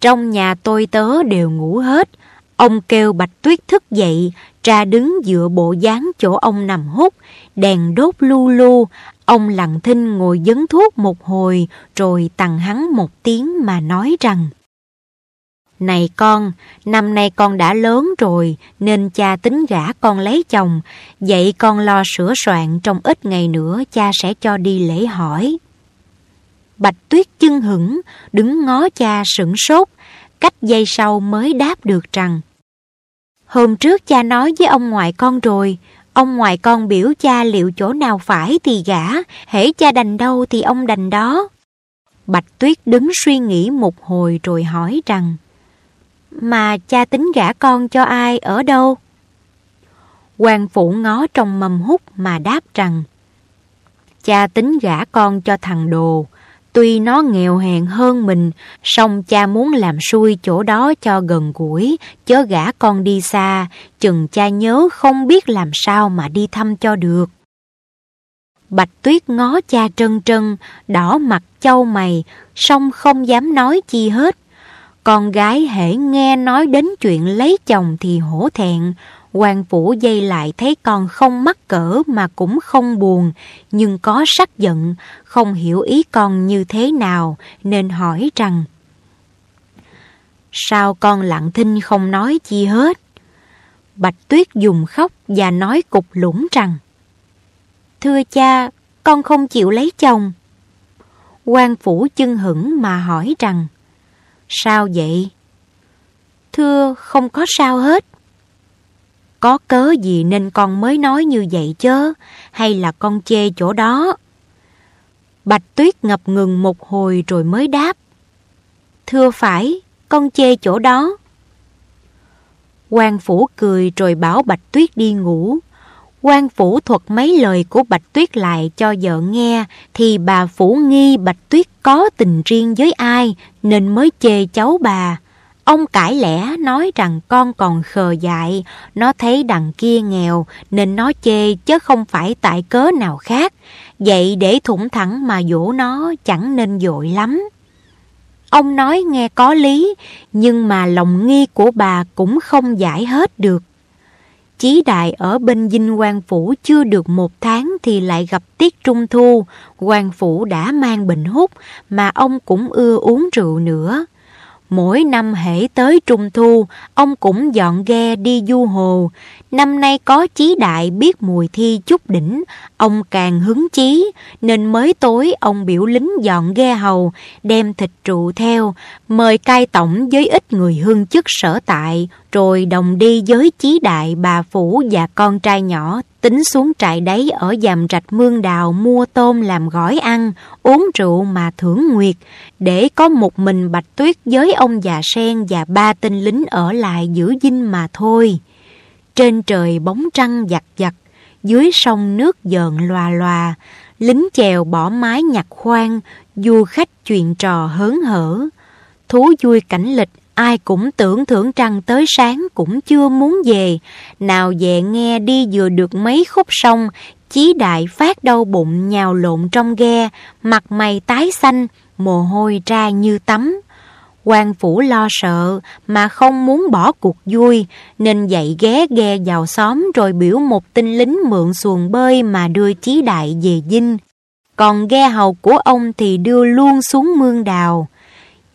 [SPEAKER 1] Trong nhà tôi tớ đều ngủ hết. Ông kêu Bạch Tuyết thức dậy, ra đứng dựa bộ dáng chỗ ông nằm hút, đèn đốt lu lu, ông lặng thinh ngồi dấn thuốc một hồi rồi tặng hắn một tiếng mà nói rằng Này con, năm nay con đã lớn rồi nên cha tính gả con lấy chồng, vậy con lo sửa soạn trong ít ngày nữa cha sẽ cho đi lễ hỏi. Bạch Tuyết chân hững, đứng ngó cha sững sốt, cách giây sau mới đáp được rằng Hôm trước cha nói với ông ngoại con rồi, ông ngoại con biểu cha liệu chỗ nào phải thì gả, hễ cha đành đâu thì ông đành đó. Bạch Tuyết đứng suy nghĩ một hồi rồi hỏi rằng, Mà cha tính gả con cho ai ở đâu? Hoàng phụ ngó trong mầm hút mà đáp rằng, Cha tính gả con cho thằng đồ, Tuy nó nghèo hèn hơn mình, song cha muốn làm xui chỗ đó cho gần gũi, chớ gả con đi xa, chừng cha nhớ không biết làm sao mà đi thăm cho được. Bạch Tuyết ngó cha trân trân, đỏ mặt châu mày, song không dám nói chi hết. Con gái hễ nghe nói đến chuyện lấy chồng thì hổ thẹn, quan phủ dây lại thấy con không mắc cỡ mà cũng không buồn, nhưng có sắc giận, không hiểu ý con như thế nào, nên hỏi rằng Sao con lặng thinh không nói chi hết? Bạch Tuyết dùng khóc và nói cục lũng rằng Thưa cha, con không chịu lấy chồng. quan phủ chân hững mà hỏi rằng Sao vậy? Thưa, không có sao hết. Có cớ gì nên con mới nói như vậy chớ, hay là con chê chỗ đó? Bạch Tuyết ngập ngừng một hồi rồi mới đáp. Thưa phải, con chê chỗ đó. quan Phủ cười rồi bảo Bạch Tuyết đi ngủ. quan Phủ thuật mấy lời của Bạch Tuyết lại cho vợ nghe, thì bà Phủ nghi Bạch Tuyết có tình riêng với ai, nên mới chê cháu bà. Ông cãi lẽ nói rằng con còn khờ dại, nó thấy đằng kia nghèo nên nó chê chứ không phải tại cớ nào khác. Vậy để thủng thẳng mà dỗ nó chẳng nên dội lắm. Ông nói nghe có lý, nhưng mà lòng nghi của bà cũng không giải hết được. Chí đại ở bên dinh quan phủ chưa được một tháng thì lại gặp tiết trung thu, quan phủ đã mang bệnh hút mà ông cũng ưa uống rượu nữa. Mỗi năm hễ tới trung thu, ông cũng dọn ghe đi du hồ. Năm nay có chí đại biết mùi thi chút đỉnh, ông càng hứng chí, nên mới tối ông biểu lính dọn ghe hầu, đem thịt trụ theo, mời cai tổng với ít người hương chức sở tại, rồi đồng đi với chí đại bà phủ và con trai nhỏ tính xuống trại đáy ở dàm rạch mương đào mua tôm làm gỏi ăn, uống rượu mà thưởng nguyệt, để có một mình bạch tuyết với ông già sen và ba tên lính ở lại giữ dinh mà thôi. Trên trời bóng trăng giặt giặt, dưới sông nước dợn loà loà, lính chèo bỏ mái nhặt khoan, du khách chuyện trò hớn hở. Thú vui cảnh lịch ai cũng tưởng thưởng trăng tới sáng cũng chưa muốn về. Nào về nghe đi vừa được mấy khúc sông, chí đại phát đau bụng nhào lộn trong ghe, mặt mày tái xanh, mồ hôi ra như tắm. quan phủ lo sợ mà không muốn bỏ cuộc vui nên dậy ghé ghe vào xóm rồi biểu một tinh lính mượn xuồng bơi mà đưa chí đại về dinh. Còn ghe hầu của ông thì đưa luôn xuống mương đào.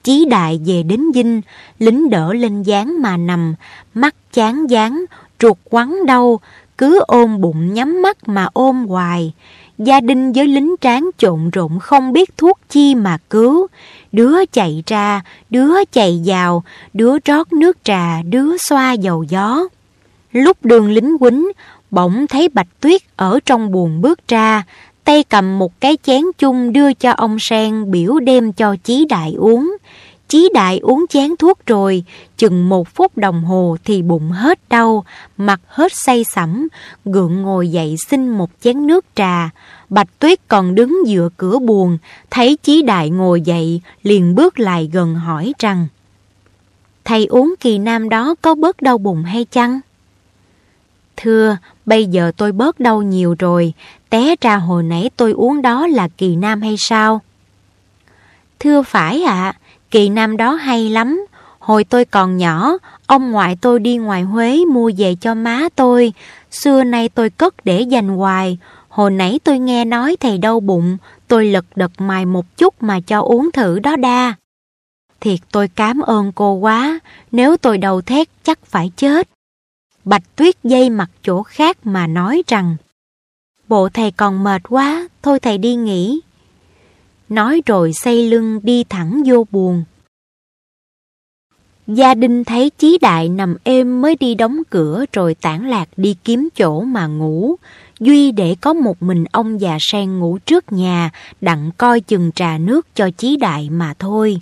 [SPEAKER 1] Chí đại về đến dinh, lính đỡ lên dáng mà nằm, mắt chán dáng, ruột quắn đau, cứ ôm bụng nhắm mắt mà ôm hoài. Gia đình với lính tráng trộn rộn không biết thuốc chi mà cứu. Đứa chạy ra, đứa chạy vào, đứa rót nước trà, đứa xoa dầu gió. Lúc đường lính quýnh, bỗng thấy Bạch Tuyết ở trong buồng bước ra, tay cầm một cái chén chung đưa cho ông Sen biểu đem cho Chí Đại uống. Chí Đại uống chén thuốc rồi, chừng một phút đồng hồ thì bụng hết đau, mặt hết say sẩm, gượng ngồi dậy xin một chén nước trà. Bạch Tuyết còn đứng dựa cửa buồn, thấy Chí Đại ngồi dậy, liền bước lại gần hỏi rằng Thầy uống kỳ nam đó có bớt đau bụng hay chăng? Thưa, bây giờ tôi bớt đau nhiều rồi, té ra hồi nãy tôi uống đó là kỳ nam hay sao? Thưa phải ạ, kỳ nam đó hay lắm. Hồi tôi còn nhỏ, ông ngoại tôi đi ngoài Huế mua về cho má tôi. Xưa nay tôi cất để dành hoài. Hồi nãy tôi nghe nói thầy đau bụng, tôi lật đật mài một chút mà cho uống thử đó đa. Thiệt tôi cảm ơn cô quá, nếu tôi đầu thét chắc phải chết. Bạch Tuyết dây mặt chỗ khác mà nói rằng Bộ thầy còn mệt quá, thôi thầy đi nghỉ. Nói rồi xây lưng đi thẳng vô buồn. Gia đình thấy Chí Đại nằm êm mới đi đóng cửa rồi tản lạc đi kiếm chỗ mà ngủ. Duy để có một mình ông già sen ngủ trước nhà, đặng coi chừng trà nước cho Chí Đại mà thôi.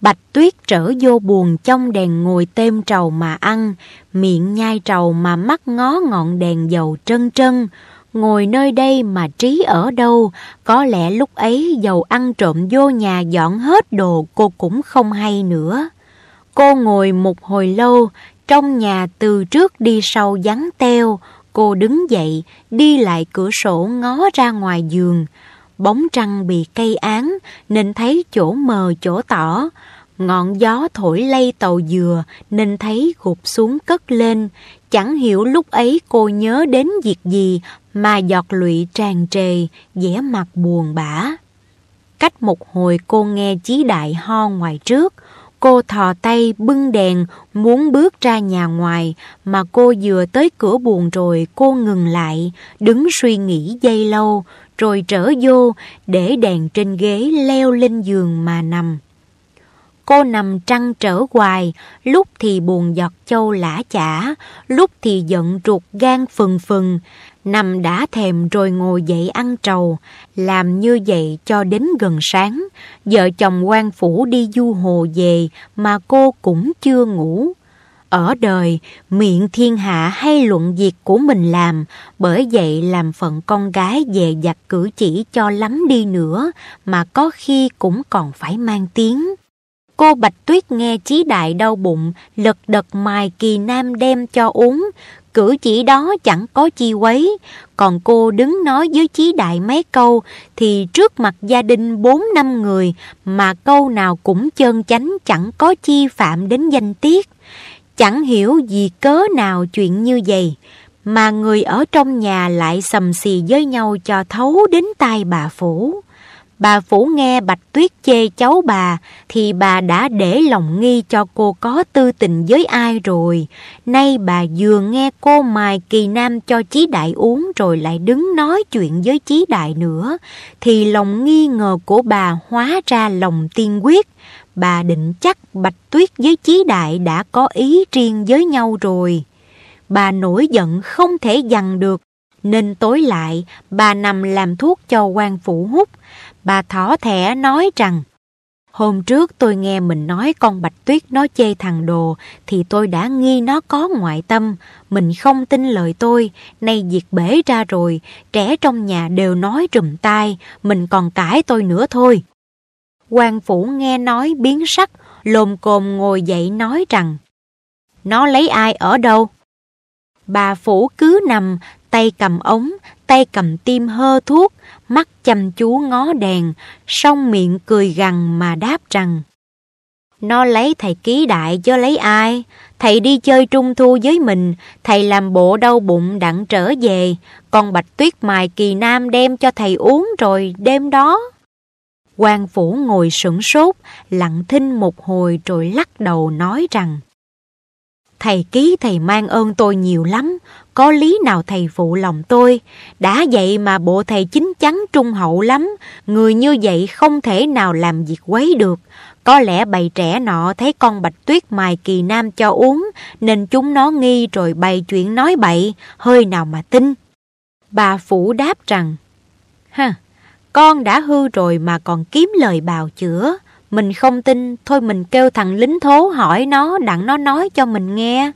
[SPEAKER 1] Bạch tuyết trở vô buồn trong đèn ngồi têm trầu mà ăn, miệng nhai trầu mà mắt ngó ngọn đèn dầu trân trân. Ngồi nơi đây mà trí ở đâu, có lẽ lúc ấy dầu ăn trộm vô nhà dọn hết đồ cô cũng không hay nữa. Cô ngồi một hồi lâu, trong nhà từ trước đi sau vắng teo, cô đứng dậy, đi lại cửa sổ ngó ra ngoài giường. Bóng trăng bị cây án nên thấy chỗ mờ chỗ tỏ. Ngọn gió thổi lay tàu dừa nên thấy gục xuống cất lên. Chẳng hiểu lúc ấy cô nhớ đến việc gì mà giọt lụy tràn trề, vẻ mặt buồn bã. Cách một hồi cô nghe chí đại ho ngoài trước. Cô thò tay bưng đèn muốn bước ra nhà ngoài mà cô vừa tới cửa buồn rồi cô ngừng lại, đứng suy nghĩ dây lâu rồi trở vô để đèn trên ghế leo lên giường mà nằm. Cô nằm trăng trở hoài, lúc thì buồn giọt châu lã chả, lúc thì giận ruột gan phừng phừng, nằm đã thèm rồi ngồi dậy ăn trầu, làm như vậy cho đến gần sáng. Vợ chồng quan phủ đi du hồ về mà cô cũng chưa ngủ. Ở đời, miệng thiên hạ hay luận việc của mình làm, bởi vậy làm phận con gái về giặt cử chỉ cho lắm đi nữa, mà có khi cũng còn phải mang tiếng. Cô Bạch Tuyết nghe Chí Đại đau bụng, lật đật mài kỳ nam đem cho uống. Cử chỉ đó chẳng có chi quấy, còn cô đứng nói với Chí Đại mấy câu thì trước mặt gia đình bốn năm người mà câu nào cũng chơn chánh chẳng có chi phạm đến danh tiết. Chẳng hiểu gì cớ nào chuyện như vậy, mà người ở trong nhà lại sầm xì với nhau cho thấu đến tai bà Phủ. Bà Phủ nghe Bạch Tuyết chê cháu bà, thì bà đã để lòng nghi cho cô có tư tình với ai rồi. Nay bà vừa nghe cô mài kỳ nam cho Chí Đại uống rồi lại đứng nói chuyện với Chí Đại nữa, thì lòng nghi ngờ của bà hóa ra lòng tiên quyết. Bà định chắc Bạch Tuyết với Chí Đại đã có ý riêng với nhau rồi. Bà nổi giận không thể dằn được, nên tối lại bà nằm làm thuốc cho quan phủ hút bà thỏ thẻ nói rằng Hôm trước tôi nghe mình nói con Bạch Tuyết nó chê thằng Đồ thì tôi đã nghi nó có ngoại tâm. Mình không tin lời tôi, nay diệt bể ra rồi, trẻ trong nhà đều nói trùm tai, mình còn cãi tôi nữa thôi. quan Phủ nghe nói biến sắc, lồm cồm ngồi dậy nói rằng Nó lấy ai ở đâu? Bà Phủ cứ nằm, tay cầm ống, tay cầm tim hơ thuốc, mắt chăm chú ngó đèn, song miệng cười gằn mà đáp rằng Nó lấy thầy ký đại chứ lấy ai? Thầy đi chơi trung thu với mình, thầy làm bộ đau bụng đặng trở về, còn bạch tuyết mài kỳ nam đem cho thầy uống rồi đêm đó. quan phủ ngồi sửng sốt, lặng thinh một hồi rồi lắc đầu nói rằng Thầy ký thầy mang ơn tôi nhiều lắm, có lý nào thầy phụ lòng tôi. Đã vậy mà bộ thầy chính chắn trung hậu lắm, người như vậy không thể nào làm việc quấy được. Có lẽ bầy trẻ nọ thấy con bạch tuyết mài kỳ nam cho uống, nên chúng nó nghi rồi bày chuyện nói bậy, hơi nào mà tin. Bà Phủ đáp rằng, Ha, con đã hư rồi mà còn kiếm lời bào chữa. Mình không tin, thôi mình kêu thằng lính thố hỏi nó, đặng nó nói cho mình nghe.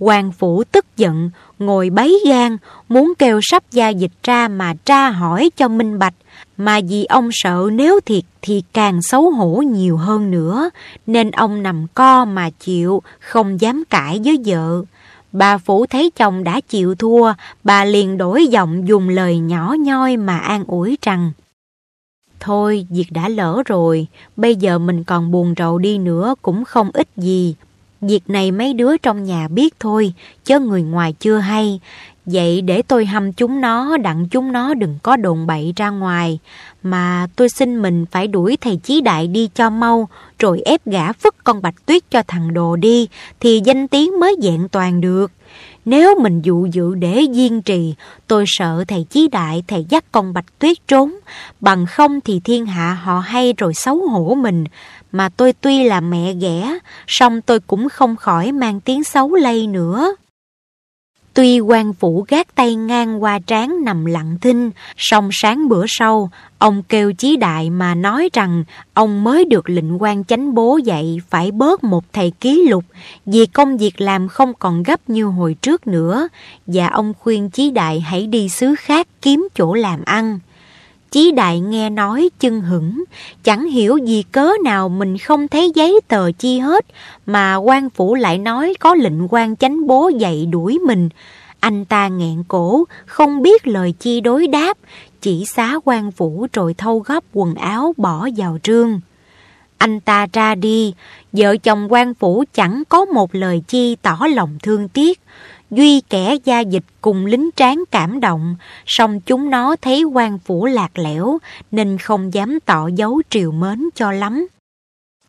[SPEAKER 1] Hoàng Phủ tức giận, ngồi bấy gan, muốn kêu sắp gia dịch ra mà tra hỏi cho minh bạch, mà vì ông sợ nếu thiệt thì càng xấu hổ nhiều hơn nữa, nên ông nằm co mà chịu, không dám cãi với vợ. Bà Phủ thấy chồng đã chịu thua, bà liền đổi giọng dùng lời nhỏ nhoi mà an ủi rằng Thôi, việc đã lỡ rồi, bây giờ mình còn buồn rầu đi nữa cũng không ích gì. Việc này mấy đứa trong nhà biết thôi, chứ người ngoài chưa hay. Vậy để tôi hâm chúng nó, đặng chúng nó đừng có đồn bậy ra ngoài. Mà tôi xin mình phải đuổi thầy Chí Đại đi cho mau, rồi ép gã phức con Bạch Tuyết cho thằng Đồ đi, thì danh tiếng mới dạng toàn được. Nếu mình dụ dự để diên trì, tôi sợ thầy chí đại thầy dắt con bạch tuyết trốn, bằng không thì thiên hạ họ hay rồi xấu hổ mình. Mà tôi tuy là mẹ ghẻ, song tôi cũng không khỏi mang tiếng xấu lây nữa. Tuy quan phủ gác tay ngang qua trán nằm lặng thinh, song sáng bữa sau, ông kêu chí đại mà nói rằng ông mới được lệnh quan chánh bố dạy phải bớt một thầy ký lục vì công việc làm không còn gấp như hồi trước nữa, và ông khuyên chí đại hãy đi xứ khác kiếm chỗ làm ăn. Chí đại nghe nói chân hững, chẳng hiểu gì cớ nào mình không thấy giấy tờ chi hết, mà quan phủ lại nói có lệnh quan chánh bố dạy đuổi mình. Anh ta nghẹn cổ, không biết lời chi đối đáp, chỉ xá quan phủ rồi thâu góp quần áo bỏ vào trương. Anh ta ra đi, vợ chồng quan phủ chẳng có một lời chi tỏ lòng thương tiếc, Duy kẻ gia dịch cùng lính tráng cảm động, song chúng nó thấy quan phủ lạc lẽo nên không dám tỏ dấu triều mến cho lắm.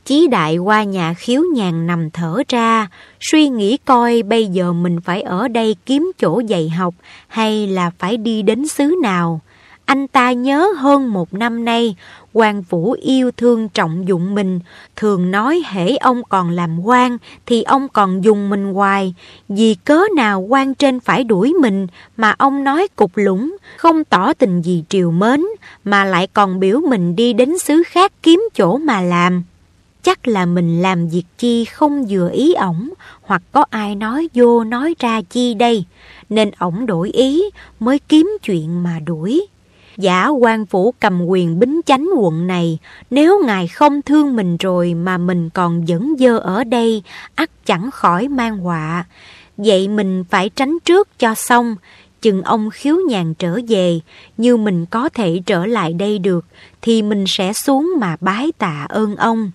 [SPEAKER 1] Chí đại qua nhà khiếu nhàn nằm thở ra, suy nghĩ coi bây giờ mình phải ở đây kiếm chỗ dạy học hay là phải đi đến xứ nào. Anh ta nhớ hơn một năm nay, quan vũ yêu thương trọng dụng mình, thường nói hễ ông còn làm quan thì ông còn dùng mình hoài, vì cớ nào quan trên phải đuổi mình mà ông nói cục lũng, không tỏ tình gì triều mến, mà lại còn biểu mình đi đến xứ khác kiếm chỗ mà làm. Chắc là mình làm việc chi không vừa ý ổng, hoặc có ai nói vô nói ra chi đây, nên ổng đổi ý mới kiếm chuyện mà đuổi. Giả quan phủ cầm quyền bính chánh quận này, nếu ngài không thương mình rồi mà mình còn dẫn dơ ở đây, ắt chẳng khỏi mang họa. Vậy mình phải tránh trước cho xong, chừng ông khiếu nhàn trở về, như mình có thể trở lại đây được, thì mình sẽ xuống mà bái tạ ơn ông.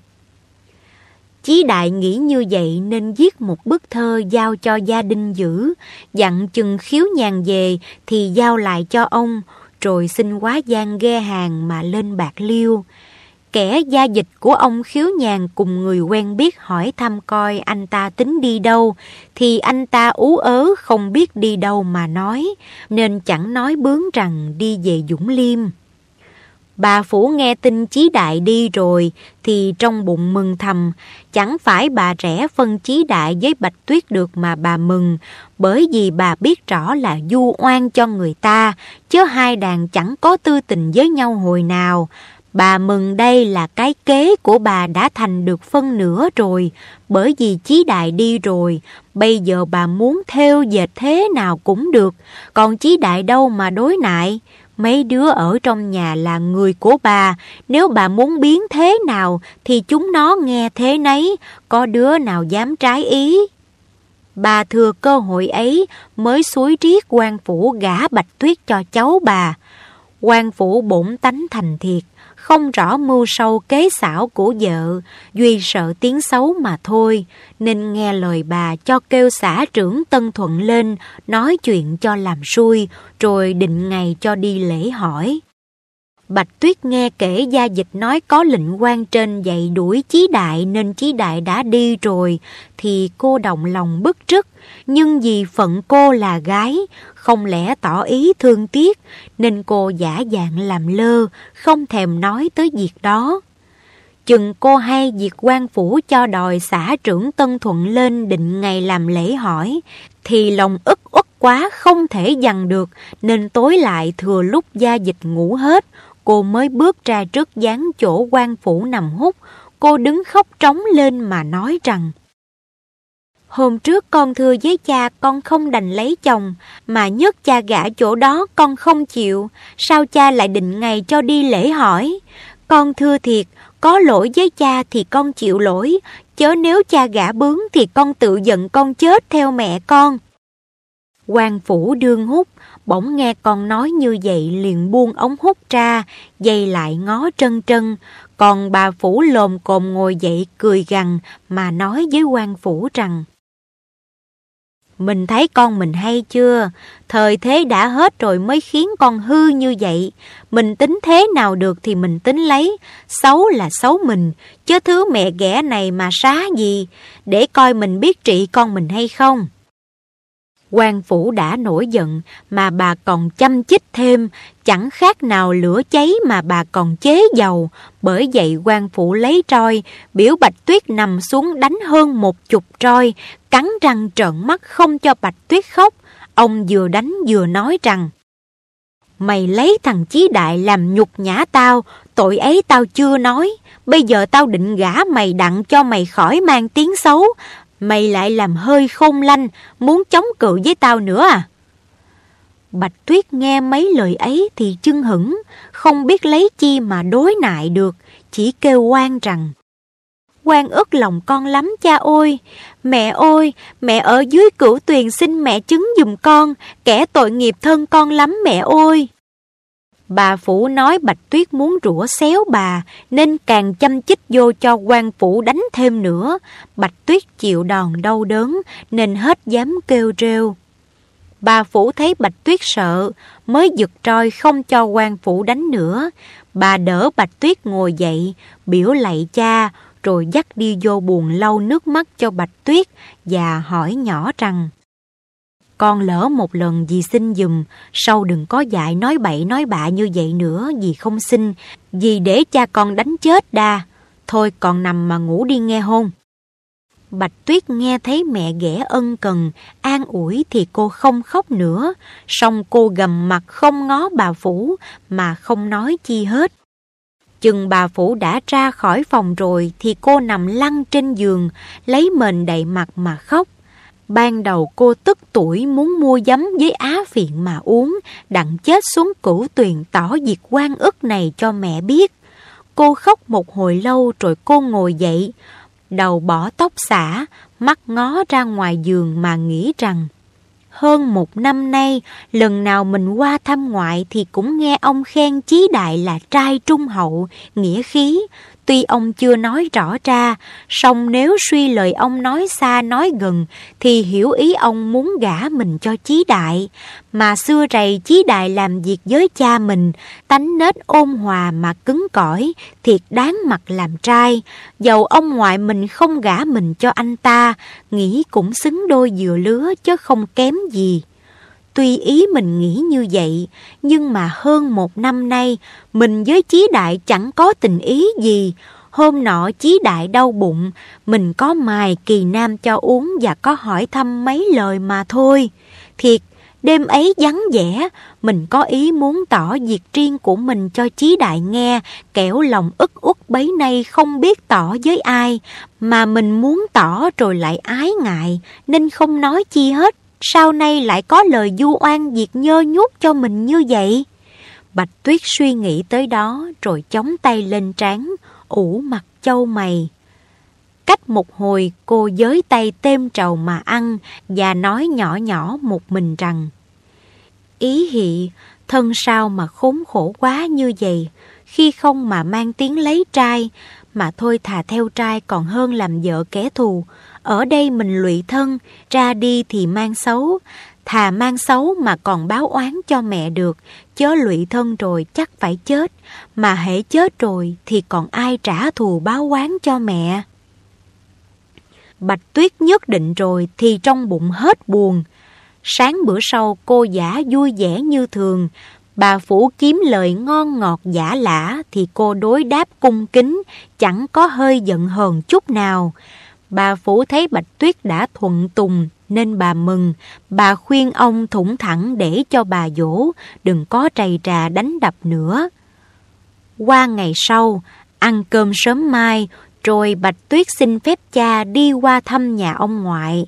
[SPEAKER 1] Chí đại nghĩ như vậy nên viết một bức thơ giao cho gia đình giữ, dặn chừng khiếu nhàn về thì giao lại cho ông, rồi xin quá gian ghe hàng mà lên bạc liêu. Kẻ gia dịch của ông khiếu nhàn cùng người quen biết hỏi thăm coi anh ta tính đi đâu, thì anh ta ú ớ không biết đi đâu mà nói, nên chẳng nói bướng rằng đi về Dũng Liêm. Bà Phủ nghe tin Chí Đại đi rồi thì trong bụng mừng thầm, chẳng phải bà rẻ phân Chí Đại với Bạch Tuyết được mà bà mừng, bởi vì bà biết rõ là du oan cho người ta, chứ hai đàn chẳng có tư tình với nhau hồi nào. Bà mừng đây là cái kế của bà đã thành được phân nửa rồi, bởi vì Chí Đại đi rồi, bây giờ bà muốn theo dệt thế nào cũng được, còn Chí Đại đâu mà đối nại. Mấy đứa ở trong nhà là người của bà, nếu bà muốn biến thế nào thì chúng nó nghe thế nấy, có đứa nào dám trái ý. Bà thừa cơ hội ấy mới suối triết quan phủ gả bạch tuyết cho cháu bà. quan phủ bổn tánh thành thiệt, không rõ mưu sâu kế xảo của vợ, Duy sợ tiếng xấu mà thôi, nên nghe lời bà cho kêu xã trưởng Tân Thuận lên, nói chuyện cho làm xui, rồi định ngày cho đi lễ hỏi. Bạch Tuyết nghe kể gia dịch nói có lệnh quan trên dạy đuổi Chí Đại nên Chí Đại đã đi rồi, thì cô động lòng bức trức, nhưng vì phận cô là gái, không lẽ tỏ ý thương tiếc, nên cô giả dạng làm lơ, không thèm nói tới việc đó. Chừng cô hay việc quan phủ cho đòi xã trưởng Tân Thuận lên định ngày làm lễ hỏi, thì lòng ức uất quá không thể dằn được, nên tối lại thừa lúc gia dịch ngủ hết, cô mới bước ra trước dáng chỗ quan phủ nằm hút, cô đứng khóc trống lên mà nói rằng Hôm trước con thưa với cha con không đành lấy chồng, mà nhất cha gả chỗ đó con không chịu, sao cha lại định ngày cho đi lễ hỏi? Con thưa thiệt, có lỗi với cha thì con chịu lỗi, chớ nếu cha gả bướng thì con tự giận con chết theo mẹ con. quan phủ đương hút, bỗng nghe con nói như vậy liền buông ống hút ra, dây lại ngó trân trân, còn bà phủ lồm cồm ngồi dậy cười gằn mà nói với quan phủ rằng mình thấy con mình hay chưa? Thời thế đã hết rồi mới khiến con hư như vậy. Mình tính thế nào được thì mình tính lấy. Xấu là xấu mình, chứ thứ mẹ ghẻ này mà xá gì. Để coi mình biết trị con mình hay không quan phủ đã nổi giận mà bà còn chăm chích thêm, chẳng khác nào lửa cháy mà bà còn chế dầu. Bởi vậy quan phủ lấy roi, biểu Bạch Tuyết nằm xuống đánh hơn một chục roi, cắn răng trợn mắt không cho Bạch Tuyết khóc. Ông vừa đánh vừa nói rằng, Mày lấy thằng Chí Đại làm nhục nhã tao, tội ấy tao chưa nói. Bây giờ tao định gả mày đặng cho mày khỏi mang tiếng xấu, Mày lại làm hơi khôn lanh, muốn chống cự với tao nữa à? Bạch Tuyết nghe mấy lời ấy thì chưng hững, không biết lấy chi mà đối nại được, chỉ kêu quan rằng quan ức lòng con lắm cha ơi, mẹ ơi, mẹ ở dưới cửu tuyền xin mẹ chứng dùm con, kẻ tội nghiệp thân con lắm mẹ ơi. Bà Phủ nói Bạch Tuyết muốn rủa xéo bà, nên càng chăm chích vô cho quan Phủ đánh thêm nữa. Bạch Tuyết chịu đòn đau đớn, nên hết dám kêu rêu. Bà Phủ thấy Bạch Tuyết sợ, mới giật trôi không cho quan Phủ đánh nữa. Bà đỡ Bạch Tuyết ngồi dậy, biểu lạy cha, rồi dắt đi vô buồn lau nước mắt cho Bạch Tuyết và hỏi nhỏ rằng con lỡ một lần dì xin dùm, sau đừng có dạy nói bậy nói bạ như vậy nữa, dì không xin, dì để cha con đánh chết đa. Thôi còn nằm mà ngủ đi nghe hôn. Bạch Tuyết nghe thấy mẹ ghẻ ân cần, an ủi thì cô không khóc nữa, song cô gầm mặt không ngó bà Phủ mà không nói chi hết. Chừng bà Phủ đã ra khỏi phòng rồi thì cô nằm lăn trên giường, lấy mền đậy mặt mà khóc. Ban đầu cô tức tuổi muốn mua giấm với á phiện mà uống, đặng chết xuống cửu tuyền tỏ diệt quan ức này cho mẹ biết. Cô khóc một hồi lâu rồi cô ngồi dậy, đầu bỏ tóc xả, mắt ngó ra ngoài giường mà nghĩ rằng hơn một năm nay, lần nào mình qua thăm ngoại thì cũng nghe ông khen Chí Đại là trai trung hậu, nghĩa khí. Tuy ông chưa nói rõ ra, song nếu suy lời ông nói xa nói gần, thì hiểu ý ông muốn gả mình cho Chí Đại. Mà xưa rầy Chí Đại làm việc với cha mình, tánh nết ôn hòa mà cứng cỏi, thiệt đáng mặt làm trai. Dầu ông ngoại mình không gả mình cho anh ta, nghĩ cũng xứng đôi dừa lứa chứ không kém gì. Tuy ý mình nghĩ như vậy, nhưng mà hơn một năm nay, mình với Chí Đại chẳng có tình ý gì. Hôm nọ Chí Đại đau bụng, mình có mài kỳ nam cho uống và có hỏi thăm mấy lời mà thôi. Thiệt, đêm ấy vắng vẻ, mình có ý muốn tỏ việc riêng của mình cho Chí Đại nghe, kẻo lòng ức ức bấy nay không biết tỏ với ai, mà mình muốn tỏ rồi lại ái ngại, nên không nói chi hết sau nay lại có lời du oan diệt nhơ nhút cho mình như vậy? Bạch Tuyết suy nghĩ tới đó rồi chống tay lên trán, ủ mặt châu mày. Cách một hồi cô giới tay têm trầu mà ăn và nói nhỏ nhỏ một mình rằng Ý hị, thân sao mà khốn khổ quá như vậy, khi không mà mang tiếng lấy trai, mà thôi thà theo trai còn hơn làm vợ kẻ thù, ở đây mình lụy thân, ra đi thì mang xấu, thà mang xấu mà còn báo oán cho mẹ được, chớ lụy thân rồi chắc phải chết, mà hễ chết rồi thì còn ai trả thù báo oán cho mẹ. Bạch Tuyết nhất định rồi thì trong bụng hết buồn. Sáng bữa sau cô giả vui vẻ như thường, bà Phủ kiếm lời ngon ngọt giả lả thì cô đối đáp cung kính, chẳng có hơi giận hờn chút nào. Bà Phủ thấy Bạch Tuyết đã thuận tùng nên bà mừng, bà khuyên ông thủng thẳng để cho bà dỗ, đừng có trầy trà đánh đập nữa. Qua ngày sau, ăn cơm sớm mai, rồi Bạch Tuyết xin phép cha đi qua thăm nhà ông ngoại.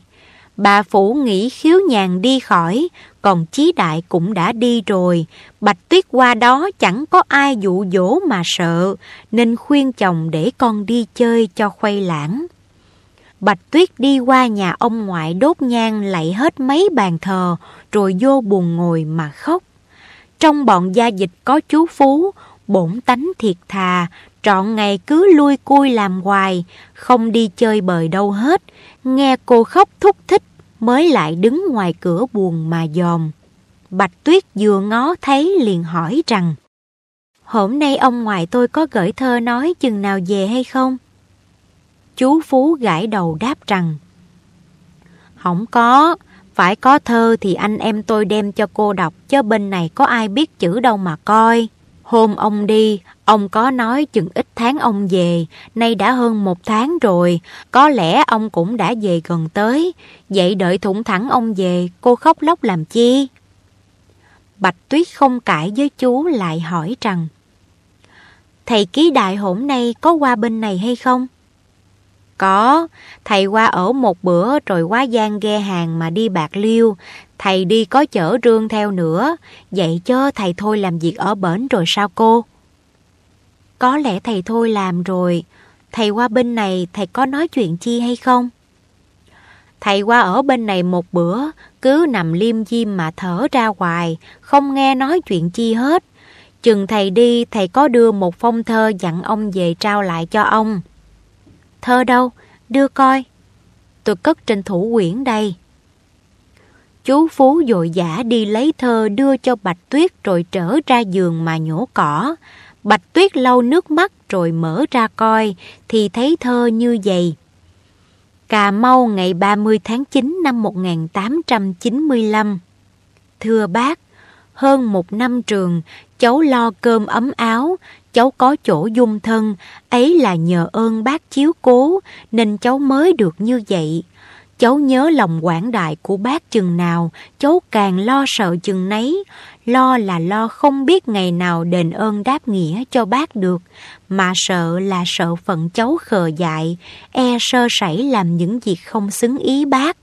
[SPEAKER 1] Bà Phủ nghĩ khiếu nhàn đi khỏi, còn Chí Đại cũng đã đi rồi. Bạch Tuyết qua đó chẳng có ai dụ dỗ mà sợ, nên khuyên chồng để con đi chơi cho khuây lãng. Bạch Tuyết đi qua nhà ông ngoại đốt nhang lạy hết mấy bàn thờ, rồi vô buồn ngồi mà khóc. Trong bọn gia dịch có chú Phú, bổn tánh thiệt thà, trọn ngày cứ lui cui làm hoài, không đi chơi bời đâu hết. Nghe cô khóc thúc thích, mới lại đứng ngoài cửa buồn mà dòm. Bạch Tuyết vừa ngó thấy liền hỏi rằng, Hôm nay ông ngoại tôi có gửi thơ nói chừng nào về hay không? Chú Phú gãi đầu đáp rằng Không có, phải có thơ thì anh em tôi đem cho cô đọc chứ bên này có ai biết chữ đâu mà coi. Hôm ông đi, ông có nói chừng ít tháng ông về, nay đã hơn một tháng rồi, có lẽ ông cũng đã về gần tới, vậy đợi thủng thẳng ông về, cô khóc lóc làm chi? Bạch Tuyết không cãi với chú lại hỏi rằng Thầy ký đại hỗn nay có qua bên này hay không? Có, thầy qua ở một bữa rồi quá gian ghe hàng mà đi bạc liêu. Thầy đi có chở rương theo nữa. Vậy chứ thầy thôi làm việc ở bển rồi sao cô? Có lẽ thầy thôi làm rồi. Thầy qua bên này thầy có nói chuyện chi hay không? Thầy qua ở bên này một bữa, cứ nằm liêm diêm mà thở ra hoài, không nghe nói chuyện chi hết. Chừng thầy đi, thầy có đưa một phong thơ dặn ông về trao lại cho ông. Thơ đâu? Đưa coi. Tôi cất trên thủ quyển đây. Chú Phú dội giả đi lấy thơ đưa cho Bạch Tuyết rồi trở ra giường mà nhổ cỏ. Bạch Tuyết lau nước mắt rồi mở ra coi, thì thấy thơ như vậy. Cà Mau ngày 30 tháng 9 năm 1895 Thưa bác, hơn một năm trường, cháu lo cơm ấm áo, cháu có chỗ dung thân, ấy là nhờ ơn bác chiếu cố, nên cháu mới được như vậy. Cháu nhớ lòng quảng đại của bác chừng nào, cháu càng lo sợ chừng nấy. Lo là lo không biết ngày nào đền ơn đáp nghĩa cho bác được, mà sợ là sợ phận cháu khờ dại, e sơ sẩy làm những việc không xứng ý bác.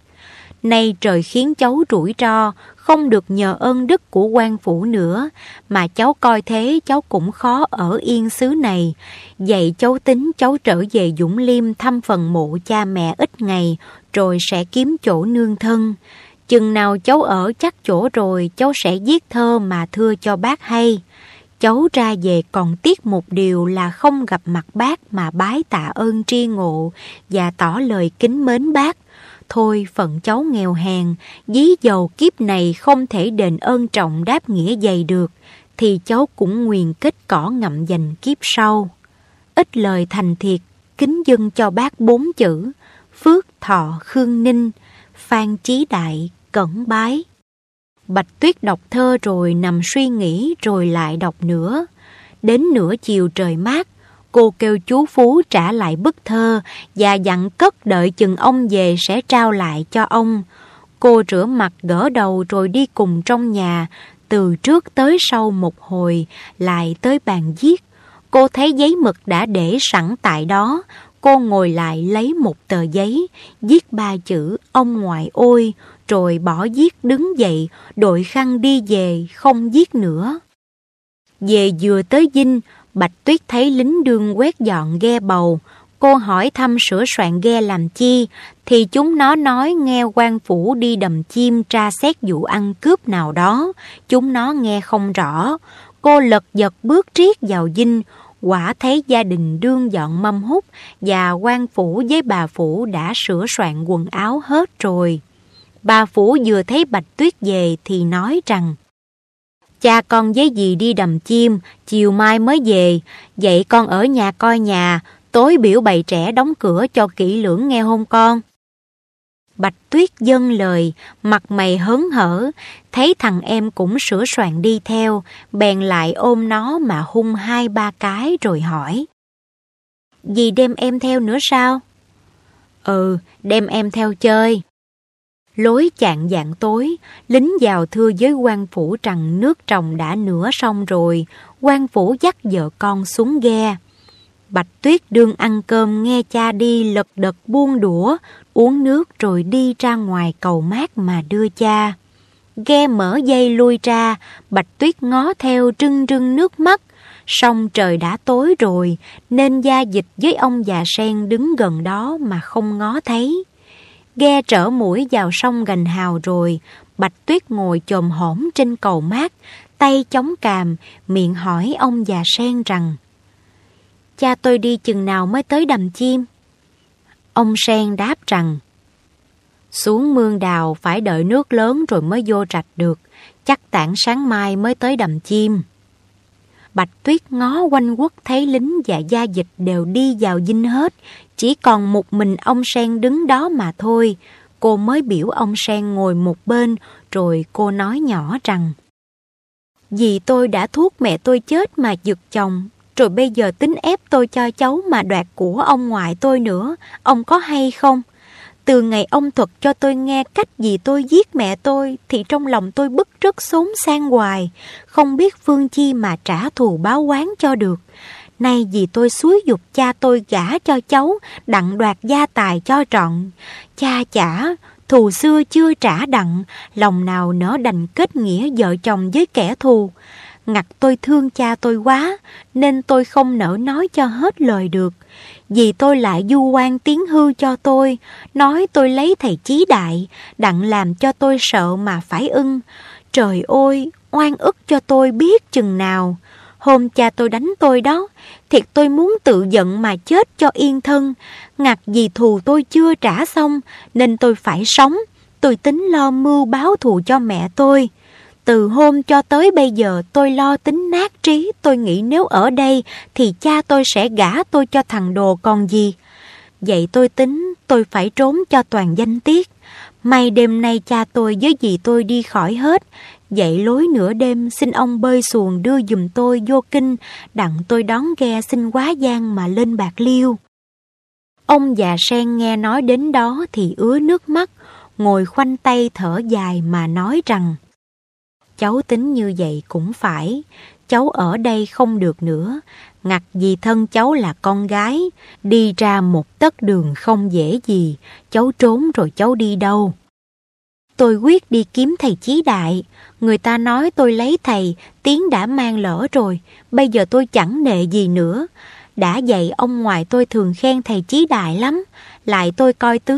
[SPEAKER 1] Nay trời khiến cháu rủi ro, không được nhờ ơn đức của quan phủ nữa, mà cháu coi thế cháu cũng khó ở yên xứ này. Vậy cháu tính cháu trở về Dũng Liêm thăm phần mộ cha mẹ ít ngày, rồi sẽ kiếm chỗ nương thân. Chừng nào cháu ở chắc chỗ rồi, cháu sẽ viết thơ mà thưa cho bác hay. Cháu ra về còn tiếc một điều là không gặp mặt bác mà bái tạ ơn tri ngộ và tỏ lời kính mến bác. Thôi phận cháu nghèo hèn, dí dầu kiếp này không thể đền ơn trọng đáp nghĩa dày được, thì cháu cũng nguyền kết cỏ ngậm dành kiếp sau. Ít lời thành thiệt, kính dân cho bác bốn chữ, phước thọ khương ninh, phan chí đại, cẩn bái. Bạch Tuyết đọc thơ rồi nằm suy nghĩ rồi lại đọc nữa. Đến nửa chiều trời mát, cô kêu chú Phú trả lại bức thơ và dặn cất đợi chừng ông về sẽ trao lại cho ông. Cô rửa mặt gỡ đầu rồi đi cùng trong nhà, từ trước tới sau một hồi, lại tới bàn viết. Cô thấy giấy mực đã để sẵn tại đó, cô ngồi lại lấy một tờ giấy, viết ba chữ ông ngoại ôi, rồi bỏ viết đứng dậy, đội khăn đi về, không viết nữa. Về vừa tới dinh, Bạch Tuyết thấy lính đương quét dọn ghe bầu. Cô hỏi thăm sửa soạn ghe làm chi, thì chúng nó nói nghe quan phủ đi đầm chim tra xét vụ ăn cướp nào đó. Chúng nó nghe không rõ. Cô lật giật bước triết vào dinh, quả thấy gia đình đương dọn mâm hút và quan phủ với bà phủ đã sửa soạn quần áo hết rồi. Bà phủ vừa thấy Bạch Tuyết về thì nói rằng Cha con với dì đi đầm chim, chiều mai mới về, vậy con ở nhà coi nhà, tối biểu bày trẻ đóng cửa cho kỹ lưỡng nghe hôn con. Bạch Tuyết dâng lời, mặt mày hớn hở, thấy thằng em cũng sửa soạn đi theo, bèn lại ôm nó mà hung hai ba cái rồi hỏi. Dì đem em theo nữa sao? Ừ, đem em theo chơi. Lối chạng dạng tối, lính vào thưa với quan phủ rằng nước trồng đã nửa xong rồi, quan phủ dắt vợ con xuống ghe. Bạch Tuyết đương ăn cơm nghe cha đi lật đật buông đũa, uống nước rồi đi ra ngoài cầu mát mà đưa cha. Ghe mở dây lui ra, Bạch Tuyết ngó theo trưng trưng nước mắt. Xong trời đã tối rồi, nên gia dịch với ông già sen đứng gần đó mà không ngó thấy. Ghe trở mũi vào sông gành hào rồi, Bạch Tuyết ngồi chồm hổm trên cầu mát, tay chống càm, miệng hỏi ông già sen rằng Cha tôi đi chừng nào mới tới đầm chim? Ông sen đáp rằng Xuống mương đào phải đợi nước lớn rồi mới vô rạch được, chắc tảng sáng mai mới tới đầm chim. Bạch Tuyết ngó quanh quất thấy lính và gia dịch đều đi vào dinh hết, chỉ còn một mình ông Sen đứng đó mà thôi. Cô mới biểu ông Sen ngồi một bên, rồi cô nói nhỏ rằng Vì tôi đã thuốc mẹ tôi chết mà giật chồng, rồi bây giờ tính ép tôi cho cháu mà đoạt của ông ngoại tôi nữa, ông có hay không? Từ ngày ông thuật cho tôi nghe cách gì tôi giết mẹ tôi thì trong lòng tôi bức rất xốn sang hoài, không biết phương chi mà trả thù báo quán cho được. Nay vì tôi suối dục cha tôi gả cho cháu, đặng đoạt gia tài cho trọn. Cha chả, thù xưa chưa trả đặng, lòng nào nỡ đành kết nghĩa vợ chồng với kẻ thù. Ngặt tôi thương cha tôi quá, nên tôi không nỡ nói cho hết lời được. Vì tôi lại du quan tiếng hư cho tôi, nói tôi lấy thầy chí đại, đặng làm cho tôi sợ mà phải ưng. Trời ơi, oan ức cho tôi biết chừng nào. Hôm cha tôi đánh tôi đó, thiệt tôi muốn tự giận mà chết cho yên thân. Ngặt vì thù tôi chưa trả xong, nên tôi phải sống. Tôi tính lo mưu báo thù cho mẹ tôi. Từ hôm cho tới bây giờ tôi lo tính nát trí, tôi nghĩ nếu ở đây thì cha tôi sẽ gả tôi cho thằng đồ còn gì. Vậy tôi tính tôi phải trốn cho toàn danh tiết. May đêm nay cha tôi với dì tôi đi khỏi hết. Dậy lối nửa đêm xin ông bơi xuồng đưa dùm tôi vô kinh, đặng tôi đón ghe xin quá gian mà lên bạc liêu. Ông già sen nghe nói đến đó thì ứa nước mắt, ngồi khoanh tay thở dài mà nói rằng Cháu tính như vậy cũng phải, cháu ở đây không được nữa, ngặt vì thân cháu là con gái, đi ra một tấc đường không dễ gì, cháu trốn rồi cháu đi đâu. Tôi quyết đi kiếm thầy chí đại, người ta nói tôi lấy thầy, tiếng đã mang lỡ rồi, bây giờ tôi chẳng nệ gì nữa. Đã vậy ông ngoại tôi thường khen thầy chí đại lắm, lại tôi coi tướng